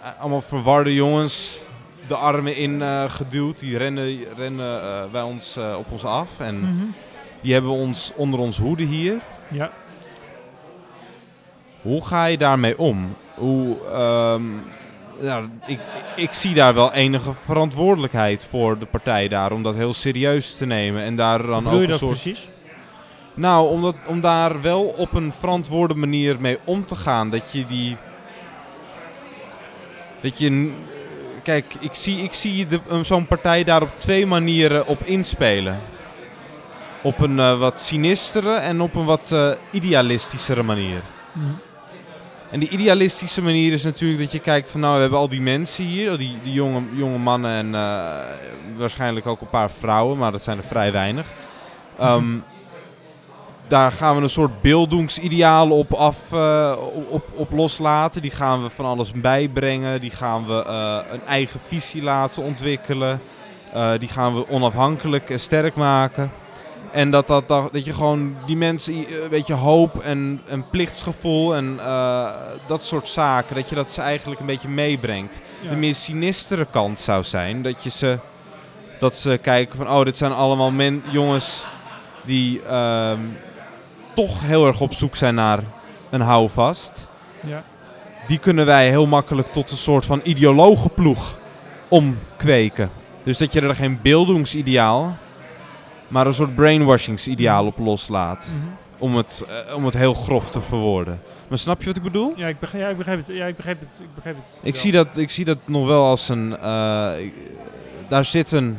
Speaker 1: eh, allemaal verwarde jongens de armen in eh, geduwd. Die rennen, rennen eh, bij ons, eh, op ons af. En
Speaker 3: Mhm.
Speaker 1: die hebben ons onder ons hoede hier.
Speaker 3: Ja.
Speaker 1: Hoe ga je daarmee om? Hoe, ehm, ja, ik, ik zie daar wel enige verantwoordelijkheid voor de partij daar om dat heel serieus te nemen en daar dan
Speaker 3: Hoe
Speaker 1: ook
Speaker 3: je
Speaker 1: een
Speaker 3: dat
Speaker 1: soort.
Speaker 3: precies?
Speaker 1: Nou, om, dat, om daar wel op een verantwoorde manier mee om te gaan. Dat je die. Dat je. Kijk, ik zie, ik zie de- zo'n partij daar op twee manieren op inspelen. Op een eh, wat sinistere en op een wat eh, idealistischere manier.
Speaker 3: Mhm.
Speaker 1: En die idealistische manier is natuurlijk dat je kijkt van nou, we hebben al die mensen hier, die, jonge, jonge mannen en eh, waarschijnlijk ook een paar vrouwen, maar dat zijn er vrij weinig. Ehm, daar gaan we een soort beeldingsideaal op, af, eh, op, op, loslaten. Die gaan we van alles bijbrengen. Die gaan we eh, een eigen visie laten ontwikkelen. Die gaan we onafhankelijk en sterk maken. En dat, dat, dat, dat je gewoon die mensen een beetje hoop en, en plichtsgevoel en eh, dat soort zaken, dat je dat ze eigenlijk een beetje meebrengt.
Speaker 3: Ja.
Speaker 1: De meer sinistere kant zou zijn dat je ze, dat ze kijken van, oh, dit zijn allemaal men, jongens die ehm, toch heel erg op zoek zijn naar een houvast.
Speaker 3: Ja.
Speaker 1: Die kunnen wij heel makkelijk tot een soort van ideologenploeg omkweken. Dus dat je er geen beeldingsideaal, maar een soort brainwashingsideaal op loslaat.
Speaker 3: Mhm.
Speaker 1: Om het, eh, om het heel grof te verwoorden. Maar snap je wat ik bedoel?
Speaker 3: Ja, ik begrijp, ja, ik begrijp het. Ja, ik begrijp het. Ik begrijp het
Speaker 1: Ik
Speaker 3: wel.
Speaker 1: zie, dat, ik zie dat nog wel als een. eh, daar, zit een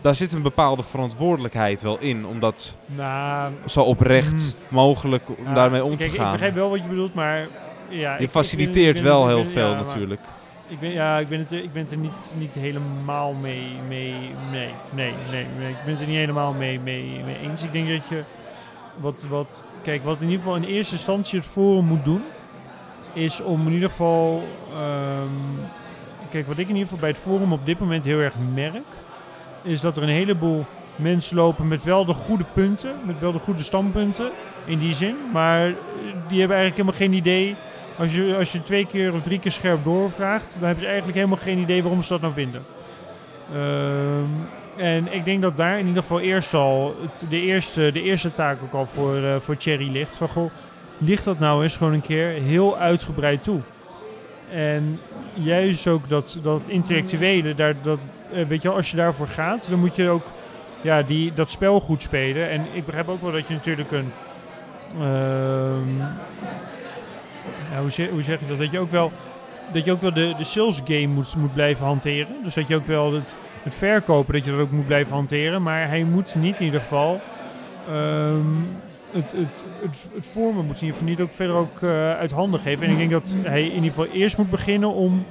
Speaker 1: daar zit een bepaalde verantwoordelijkheid wel in. Om dat
Speaker 3: Nou,
Speaker 1: zo oprecht mogelijk om daarmee om
Speaker 3: kijk,
Speaker 1: te gaan.
Speaker 3: Ik begrijp wel wat je bedoelt, maar ja,
Speaker 1: je
Speaker 3: ik
Speaker 1: faciliteert
Speaker 3: ben- ik ben-
Speaker 1: wel heel
Speaker 3: ben-
Speaker 1: veel
Speaker 3: ja, maar
Speaker 1: natuurlijk.
Speaker 3: Ik ben, ja, ik ben het, er- ik ben er niet, niet helemaal mee, mee, nee, nee, nee, nee, ik ben het er niet helemaal mee, mee, mee eens. Ik denk dat je, wat, wat, kijk, wat in ieder geval in eerste instantie het Forum moet doen, is om in ieder geval, ehm, kijk, wat ik in ieder geval bij het Forum op dit moment heel erg merk, is dat er een heleboel mensen lopen met wel de goede punten, met wel de goede standpunten, in die zin, maar die hebben eigenlijk helemaal geen idee als je, als je twee keer of drie keer scherp doorvraagt, dan hebben ze eigenlijk helemaal geen idee waarom ze dat nou vinden. Ehm, en ik denk dat daar in ieder geval eerst al het, de, eerste, de eerste taak ook al voor, eh, voor Thierry ligt. Van goh, ligt dat nou eens gewoon een keer heel uitgebreid toe. En juist ook dat, dat intellectuele, daar, dat, eh, weet je wel, als je daarvoor gaat, dan moet je ook ja, die, dat spel goed spelen. En ik begrijp ook wel dat je natuurlijk een... ehm, hoe, zeg, zeg je dat? Dat je ook wel, dat je ook wel de, de sales game moet, moet blijven hanteren. Dus dat je ook wel het, het verkopen, dat je dat ook moet blijven hanteren. Maar hij moet niet in ieder geval... ehm, het, het, het, het vormen moet geval niet ook verder ook, eh, uit handen geven. En ik denk dat hij in ieder geval eerst moet beginnen om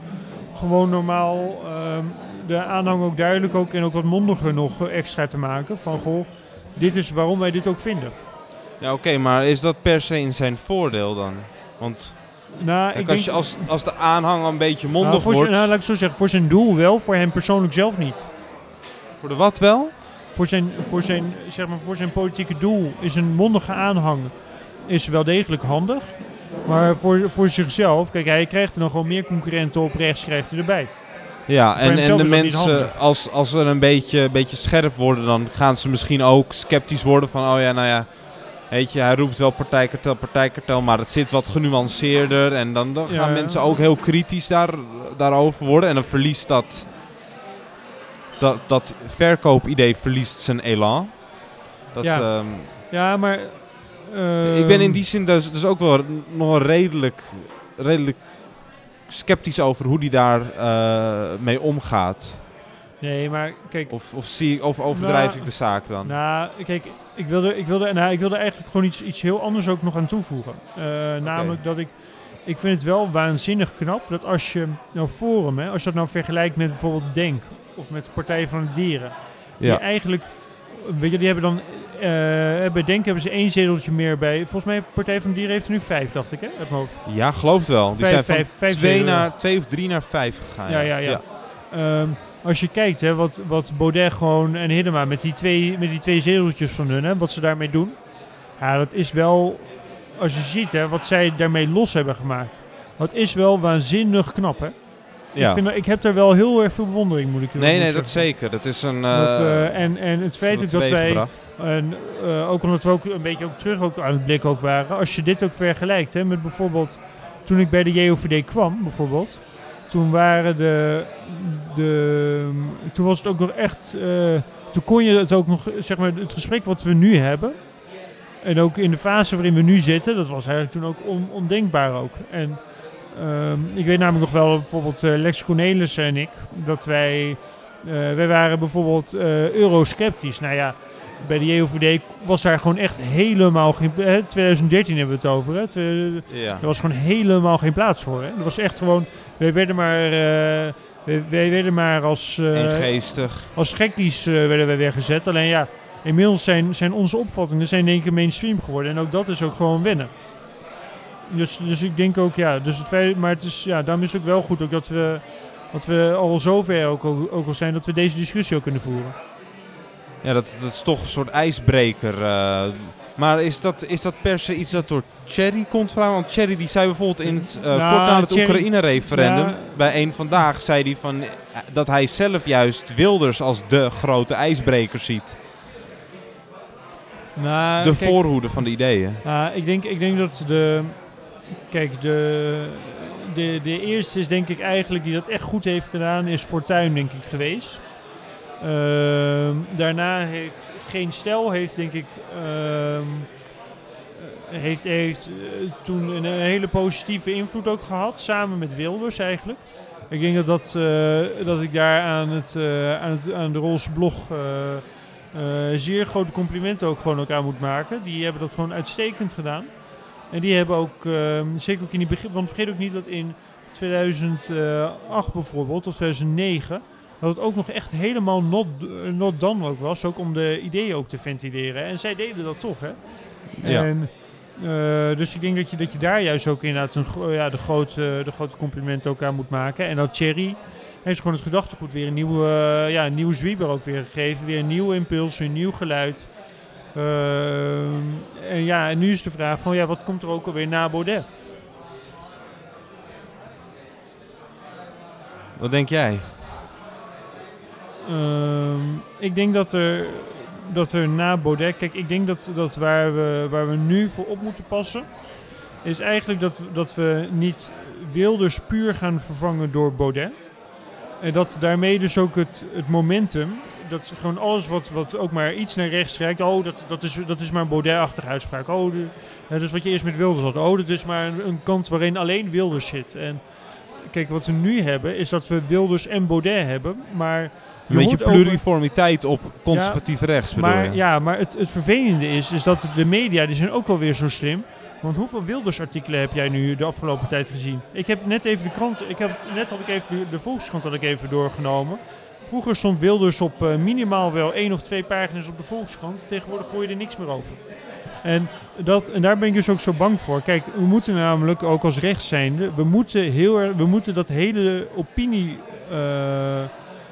Speaker 3: gewoon normaal ehm, de aanhang ook duidelijk ook en ook wat mondiger nog extra te maken. Van goh, dit is waarom wij dit ook vinden.
Speaker 1: Ja, oké, maar is dat per se in zijn voordeel dan? Want
Speaker 3: Nou, ik
Speaker 1: als,
Speaker 3: denk,
Speaker 1: je, als, als de aanhang een beetje mondig
Speaker 3: nou, voor
Speaker 1: wordt...
Speaker 3: zijn, nou, laat ik zo zeggen, voor zijn doel wel, voor hem persoonlijk zelf niet.
Speaker 1: Voor de wat wel?
Speaker 3: Voor zijn, voor zijn, zeg maar, voor zijn politieke doel is een mondige aanhang is wel degelijk handig. Maar voor, voor zichzelf, kijk, hij krijgt er nog gewoon meer concurrenten op rechts, krijgt hij erbij.
Speaker 1: Ja,
Speaker 3: Voor
Speaker 1: en, en de mensen, als, als ze een beetje, beetje scherp worden, dan gaan ze misschien ook sceptisch worden van, oh ja, nou ja, weet je, hij roept wel partijkartel, partijkartel, maar het zit wat genuanceerder. En dan, gaan
Speaker 3: ja.
Speaker 1: mensen ook heel kritisch daar, daarover worden. En dan verliest dat, dat, dat verkoopidee verliest zijn elan. Dat,
Speaker 3: Ja.
Speaker 1: ehm,
Speaker 3: Ja, maar...
Speaker 1: ik ben in
Speaker 3: ehm,
Speaker 1: die zin dus, dus ook wel nog redelijk, redelijk sceptisch over hoe die daar eh, mee omgaat.
Speaker 3: Nee, maar kijk,
Speaker 1: Of, of, zie of overdrijf
Speaker 3: Nou,
Speaker 1: ik de zaak dan?
Speaker 3: Nou, kijk, ik wilde, ik wilde, nou, ik wilde eigenlijk gewoon iets, iets heel anders ook nog aan toevoegen. Eh, Namelijk dat ik, ik vind het wel waanzinnig knap dat als je nou Forum, hè, als je dat nou vergelijkt met bijvoorbeeld Denk of met Partij van de Dieren, die
Speaker 1: Ja.
Speaker 3: eigenlijk, weet je, die hebben dan, eh, bij Denk hebben ze één zeteltje meer bij. Volgens mij heeft Partij van de Dieren heeft er nu vijf, dacht ik, hè, uit mijn hoofd.
Speaker 1: ja, geloof het wel. Die
Speaker 3: Vijf-
Speaker 1: zijn van
Speaker 3: vijf- vijf
Speaker 1: twee, naar, twee of drie naar vijf gegaan.
Speaker 3: Ja, ja, ja. Ehm, als je kijkt hè, wat, wat Baudet gewoon en Hiddema met die twee, met die twee zeteltjes van hun, hè, wat ze daarmee doen. Ja, dat is wel, als je ziet hè, wat zij daarmee los hebben gemaakt. Dat is wel waanzinnig knap, hè?
Speaker 1: Ja.
Speaker 3: Ik, vind, ik heb daar wel heel erg veel bewondering, moet ik
Speaker 1: Nee, nee, dat zeker. Dat is een...
Speaker 3: Dat,
Speaker 1: eh,
Speaker 3: eh, en, en het feit ook dat wij, en, eh, ook omdat we ook een beetje ook terug ook aan het blik ook waren, als je dit ook vergelijkt hè, met bijvoorbeeld toen ik bij de JOVD kwam, bijvoorbeeld, toen waren de, de toen was het ook nog echt, eh, toen kon je het ook nog, zeg maar, het gesprek wat we nu hebben, en ook in de fase waarin we nu zitten, dat was eigenlijk toen ook on- ondenkbaar ook. En ehm, ik weet namelijk nog wel, bijvoorbeeld eh, Lex Cornelis en ik, dat wij, eh, wij waren bijvoorbeeld eurosceptisch. Nou ja, bij de JOVD was daar gewoon echt helemaal geen... Hè, 2013 hebben we het over, hè?
Speaker 1: Ja.
Speaker 3: er was gewoon helemaal geen plaats voor. Hè? Er was echt gewoon... Wij werden maar, eh, wij, wij werden maar als, eh,
Speaker 1: en geestig.
Speaker 3: als gekkies eh, werden wij weggezet. Alleen ja, inmiddels zijn, zijn onze opvattingen zijn in één keer mainstream geworden. En ook dat is ook gewoon winnen. Dus, dus ik denk ook, ja, dus het feit, maar het is, ja, daarom is het ook wel goed ook dat we, dat we al zover ook, ook, ook al zijn dat we deze discussie ook kunnen voeren.
Speaker 1: Ja, dat, dat is toch een soort ijsbreker. eh. maar is dat, is dat per se iets dat door Thierry komt vragen? Want Thierry die zei bijvoorbeeld in eh,
Speaker 3: Nou,
Speaker 1: kort na het Oekraïne-referendum, bij één vandaag, zei hij van, eh, dat hij zelf juist Wilders als de grote ijsbreker ziet.
Speaker 3: Nou,
Speaker 1: de
Speaker 3: kijk,
Speaker 1: voorhoede van de ideeën.
Speaker 3: Nou, ik, denk, ik denk dat de. Kijk, de, de, de eerste is denk ik eigenlijk die dat echt goed heeft gedaan, is Fortuyn denk ik geweest. Ehm, daarna heeft geen stel, heeft denk ik. ehm, eh, heeft, heeft eh, toen een, hele positieve invloed ook gehad, samen met Wilders eigenlijk. Ik denk dat, dat, eh, dat ik daar aan, het, aan, het, aan de Rolse blog zeer grote complimenten ook gewoon ook aan moet maken. Die hebben dat gewoon uitstekend gedaan. En die hebben ook, ehm, zeker ook in die begin, want vergeet ook niet dat in 2008 bijvoorbeeld, of 2009, dat het ook nog echt helemaal not, eh, not done ook was, ook om de ideeën ook te ventileren. En zij deden dat toch, hè?
Speaker 1: Ja.
Speaker 3: En, eh, dus ik denk dat je, dat je daar juist ook inderdaad een, ja, de, grote, de grote complimenten ook aan moet maken. En dat Thierry heeft gewoon het gedachtegoed weer een nieuwe, eh, ja, een nieuwe zwieber ook weer gegeven. Weer een nieuwe impuls, een nieuw geluid. Ehm, en ja, en nu is de vraag van ja, wat komt er ook alweer na Baudet?
Speaker 1: Wat denk jij?
Speaker 3: Ehm, ik denk dat er, dat er na Baudet... Kijk, ik denk dat, dat waar, we, waar we nu voor op moeten passen... is eigenlijk dat, dat we niet Wilders puur gaan vervangen door Baudet. En dat daarmee dus ook het, het momentum... Dat gewoon alles wat, wat ook maar iets naar rechts reikt... Oh, dat, dat, is, dat is maar een Baudet-achtige uitspraak. Oh, de, is wat je eerst met Wilders had. Oh, dat is maar een, een kant waarin alleen Wilders zit. En kijk, wat we nu hebben... is dat we Wilders en Baudet hebben. Maar...
Speaker 1: Een
Speaker 3: je
Speaker 1: beetje
Speaker 3: over-
Speaker 1: pluriformiteit op conservatief rechts bedoel
Speaker 3: maar
Speaker 1: je?
Speaker 3: ja, maar het, het vervelende is, is dat de media, die zijn ook wel weer zo slim. Want hoeveel Wilders-artikelen heb jij nu de afgelopen tijd gezien? Ik heb net even de krant, ik heb, net had ik even de, de Volkskrant had ik even doorgenomen. Vroeger stond Wilders op eh, minimaal wel één of twee pagina's op de Volkskrant. Tegenwoordig gooi je er niks meer over. En, dat, en daar ben ik dus ook zo bang voor. Kijk, we moeten namelijk ook als rechts zijnde, we moeten, heel we moeten dat hele opinie... eh,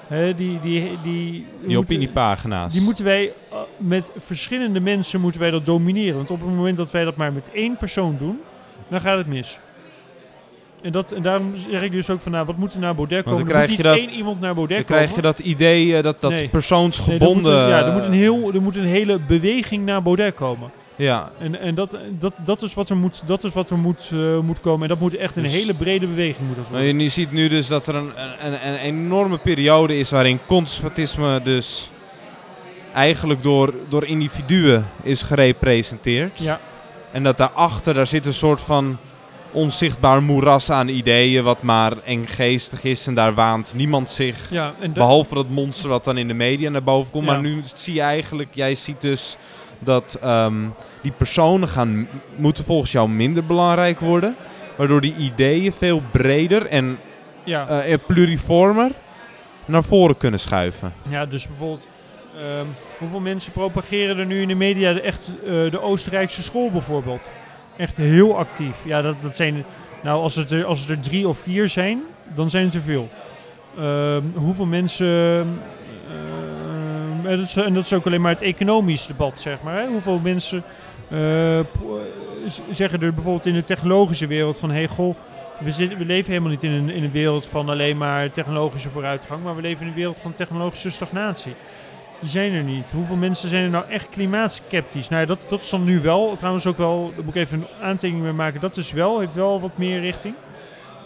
Speaker 3: die, die, die,
Speaker 1: Die opiniepagina's.
Speaker 3: die moeten wij uh, met verschillende mensen moeten wij dat domineren. Want op het moment dat wij dat maar met één persoon doen, dan gaat het mis. En, dat, en daarom zeg ik dus ook van, nou, wat moet er naar Baudet
Speaker 1: Want
Speaker 3: komen?
Speaker 1: dan krijg
Speaker 3: moet
Speaker 1: je
Speaker 3: niet
Speaker 1: dat-
Speaker 3: één iemand naar Baudet
Speaker 1: Dan
Speaker 3: komen.
Speaker 1: krijg je dat idee, eh, dat, dat
Speaker 3: Nee. Nee,
Speaker 1: persoonsgebonden...
Speaker 3: er moet een, ja, er moet, een heel, er moet een hele beweging naar Baudet komen.
Speaker 1: Ja,
Speaker 3: En, en dat, dat, dat is wat er moet, dat is wat er moet, eh, moet komen. En dat moet echt een
Speaker 1: Dus-
Speaker 3: hele brede beweging moet dat
Speaker 1: maar
Speaker 3: worden.
Speaker 1: je, je ziet nu dus dat er een, een, een, enorme periode is waarin conservatisme dus eigenlijk door, door individuen is gerepresenteerd.
Speaker 3: Ja,
Speaker 1: En dat daarachter, daar zit een soort van onzichtbaar moeras aan ideeën wat maar enggeestig is en daar waant niemand zich.
Speaker 3: ja, en
Speaker 1: Behalve dat monster wat dan in de media naar boven komt.
Speaker 3: Ja.
Speaker 1: Maar nu zie je eigenlijk, jij ziet dus dat ehm, die personen gaan, moeten volgens jou minder belangrijk worden. Waardoor die ideeën veel breder en
Speaker 3: ja.
Speaker 1: eh, pluriformer naar voren kunnen schuiven.
Speaker 3: Ja, dus bijvoorbeeld, ehm, hoeveel mensen propageren er nu in de media echt eh, de Oostenrijkse school bijvoorbeeld? Echt heel actief. Ja, dat, dat zijn, nou als het, er, als het er drie of vier zijn, dan zijn het er veel. Ehm, hoeveel mensen, en, is, en dat is ook alleen maar het economisch debat, zeg maar. Hè? Hoeveel mensen eh, z- zeggen er bijvoorbeeld in de technologische wereld van, hey goh, we, we leven helemaal niet in een, in een wereld van alleen maar technologische vooruitgang, maar we leven in een wereld van technologische stagnatie. Die zijn er niet. Hoeveel mensen zijn er nou echt klimaatskeptisch? Nou ja, dat, dat is dan nu wel. Trouwens ook wel, daar moet ik even een aantekening mee maken. Dat is wel, heeft wel wat meer richting.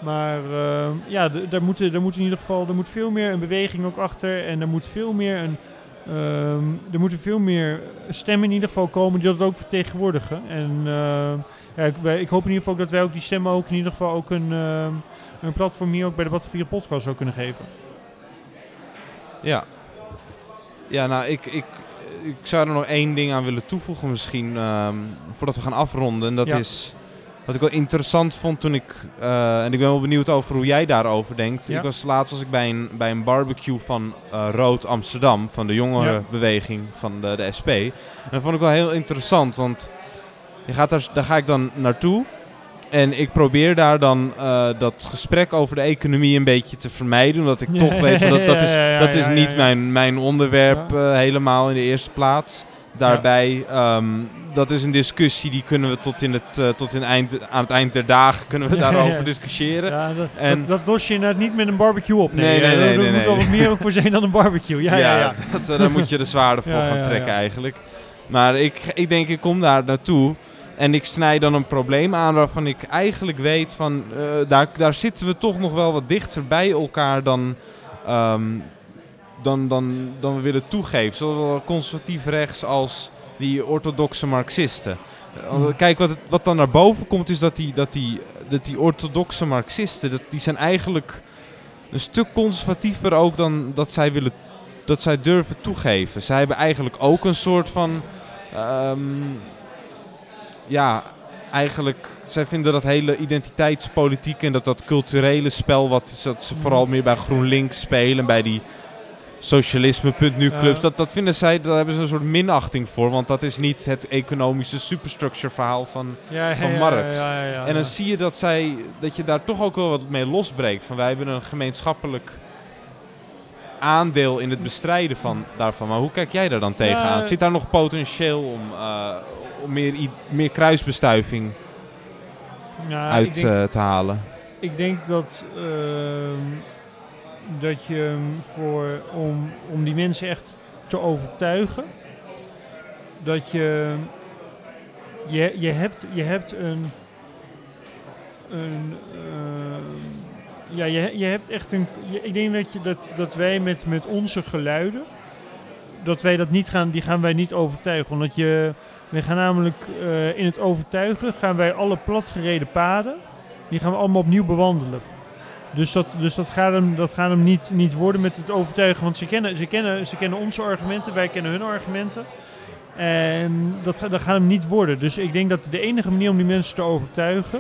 Speaker 3: Maar eh, ja, daar moet, daar moet in ieder geval er moet veel meer een beweging ook achter. En er moet veel meer een. Ehm, er moeten veel meer stemmen in ieder geval komen die dat ook vertegenwoordigen. En eh, ja, ik, wij- ik hoop in ieder geval ook dat wij ook die stemmen ook in ieder geval ook een, ehm, een platform hier ook bij de Battenvieren podcast ook kunnen geven.
Speaker 1: Ja. Ja, nou, ik, ik, ik zou er nog één ding aan willen toevoegen misschien, ehm, voordat we gaan afronden. En dat
Speaker 3: Ja.
Speaker 1: is wat ik wel interessant vond toen ik, eh, en ik ben wel benieuwd over hoe jij daarover denkt.
Speaker 3: Ja.
Speaker 1: Ik was laatst was ik bij een, bij een barbecue van eh, Rood Amsterdam, van de jongerenbeweging van de, de SP. En dat vond ik wel heel interessant, want je gaat daar, daar ga ik dan naartoe. En ik probeer daar dan eh, dat gesprek over de economie een beetje te vermijden. Omdat ik toch weet, dat, dat is, dat is niet. Mijn, mijn onderwerp helemaal in de eerste plaats. Daarbij, ehm, dat is een discussie die kunnen we tot, in het, eh, tot in eind, aan het eind der dagen kunnen we daarover
Speaker 3: ja.
Speaker 1: discussiëren.
Speaker 3: Ja, dat,
Speaker 1: En-
Speaker 3: dat, dat los je inderdaad niet met een barbecue op.
Speaker 1: Nee, nee, nee,
Speaker 3: Er
Speaker 1: nee,
Speaker 3: moet
Speaker 1: nee.
Speaker 3: wel wat meer voor zijn dan een barbecue. Ja, ja, ja.
Speaker 1: Dat, eh, daar moet je de zwaarden voor gaan trekken eigenlijk. Maar ik, ik denk, ik kom daar naartoe en ik snij dan een probleem aan waarvan ik eigenlijk weet van... eh, daar, daar zitten we toch nog wel wat dichter bij elkaar dan, ehm, dan, dan, dan we willen toegeven. Zowel conservatief rechts als die orthodoxe marxisten. Eh, Kijk, wat, het, wat dan naar boven komt is dat die, dat die, dat die orthodoxe marxisten... Dat, die zijn eigenlijk een stuk conservatiever ook dan dat zij willen dat zij durven toegeven. Zij hebben eigenlijk ook een soort van. ehm, ja, eigenlijk. Zij vinden dat hele identiteitspolitiek en dat, dat culturele spel. wat dat ze vooral meer bij GroenLinks spelen. bij die socialisme.nu clubs.
Speaker 3: Ja.
Speaker 1: Dat, dat vinden zij. daar hebben ze een soort minachting voor. Want dat is niet het economische superstructure verhaal van.
Speaker 3: Ja,
Speaker 1: van Marx.
Speaker 3: ja,
Speaker 1: En dan zie je dat, zij, dat je daar toch ook wel wat mee losbreekt. Van wij hebben een gemeenschappelijk aandeel in het bestrijden van, daarvan. Maar hoe kijk jij daar dan tegenaan? Zit daar nog potentieel om, eh, om meer, meer kruisbestuiving uit
Speaker 3: denk-
Speaker 1: eh, te halen?
Speaker 3: Ik denk dat, ehm, dat je voor, om, om die mensen echt te overtuigen, dat je, je, je, hebt, je hebt een, een ehm, ja, je, je hebt echt een, ik denk dat, je, dat, dat wij met, met onze geluiden, dat wij dat niet gaan, die gaan wij niet overtuigen, omdat je, we gaan namelijk eh, in het overtuigen, gaan wij alle platgereden paden, die gaan we allemaal opnieuw bewandelen. Dus dat, dus dat gaat hem, dat gaat hem niet, niet worden met het overtuigen. Want ze kennen, ze, kennen, ze kennen onze argumenten, wij kennen hun argumenten. En dat, dat gaat hem niet worden. Dus ik denk dat de enige manier om die mensen te overtuigen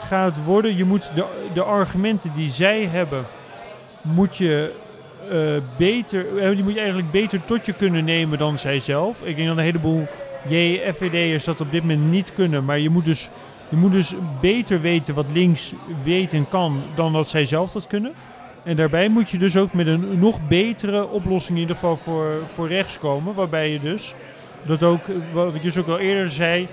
Speaker 3: gaat worden. Je moet de, de argumenten die zij hebben, moet je eh, beter, eh, die moet je eigenlijk beter tot je kunnen nemen dan zij zelf. Ik denk dat een heleboel JFVD'ers dat op dit moment niet kunnen. Maar je moet dus je moet dus beter weten wat links weet en kan dan dat zij zelf dat kunnen. En daarbij moet je dus ook met een nog betere oplossing in ieder geval voor, voor rechts komen. Waarbij je dus, dat ook, wat ik dus ook al eerder zei,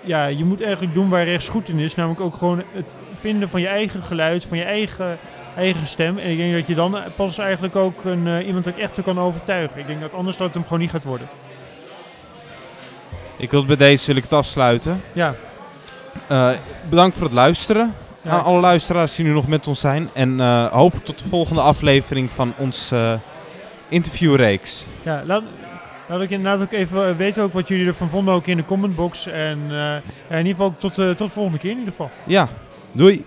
Speaker 3: ja, je moet eigenlijk doen waar rechts goed in is. Namelijk ook gewoon het vinden van je eigen geluid, van je eigen, eigen stem. En ik denk dat je dan pas eigenlijk ook een, eh, iemand ook echt kan overtuigen. Ik denk dat anders dat het hem gewoon niet gaat worden.
Speaker 1: Ik wil bij deze wil ik het afsluiten.
Speaker 3: Ja,
Speaker 1: Eh, bedankt voor het luisteren.
Speaker 3: Ja.
Speaker 1: Aan alle luisteraars die nu nog met ons zijn. En eh hopelijk tot de volgende aflevering van ons eh, interviewreeks.
Speaker 3: Ja, laat, laat ik inderdaad ook even weten ook wat jullie ervan vonden ook in de commentbox. En ja, in ieder geval tot, tot de volgende keer in ieder geval.
Speaker 1: Ja, doei!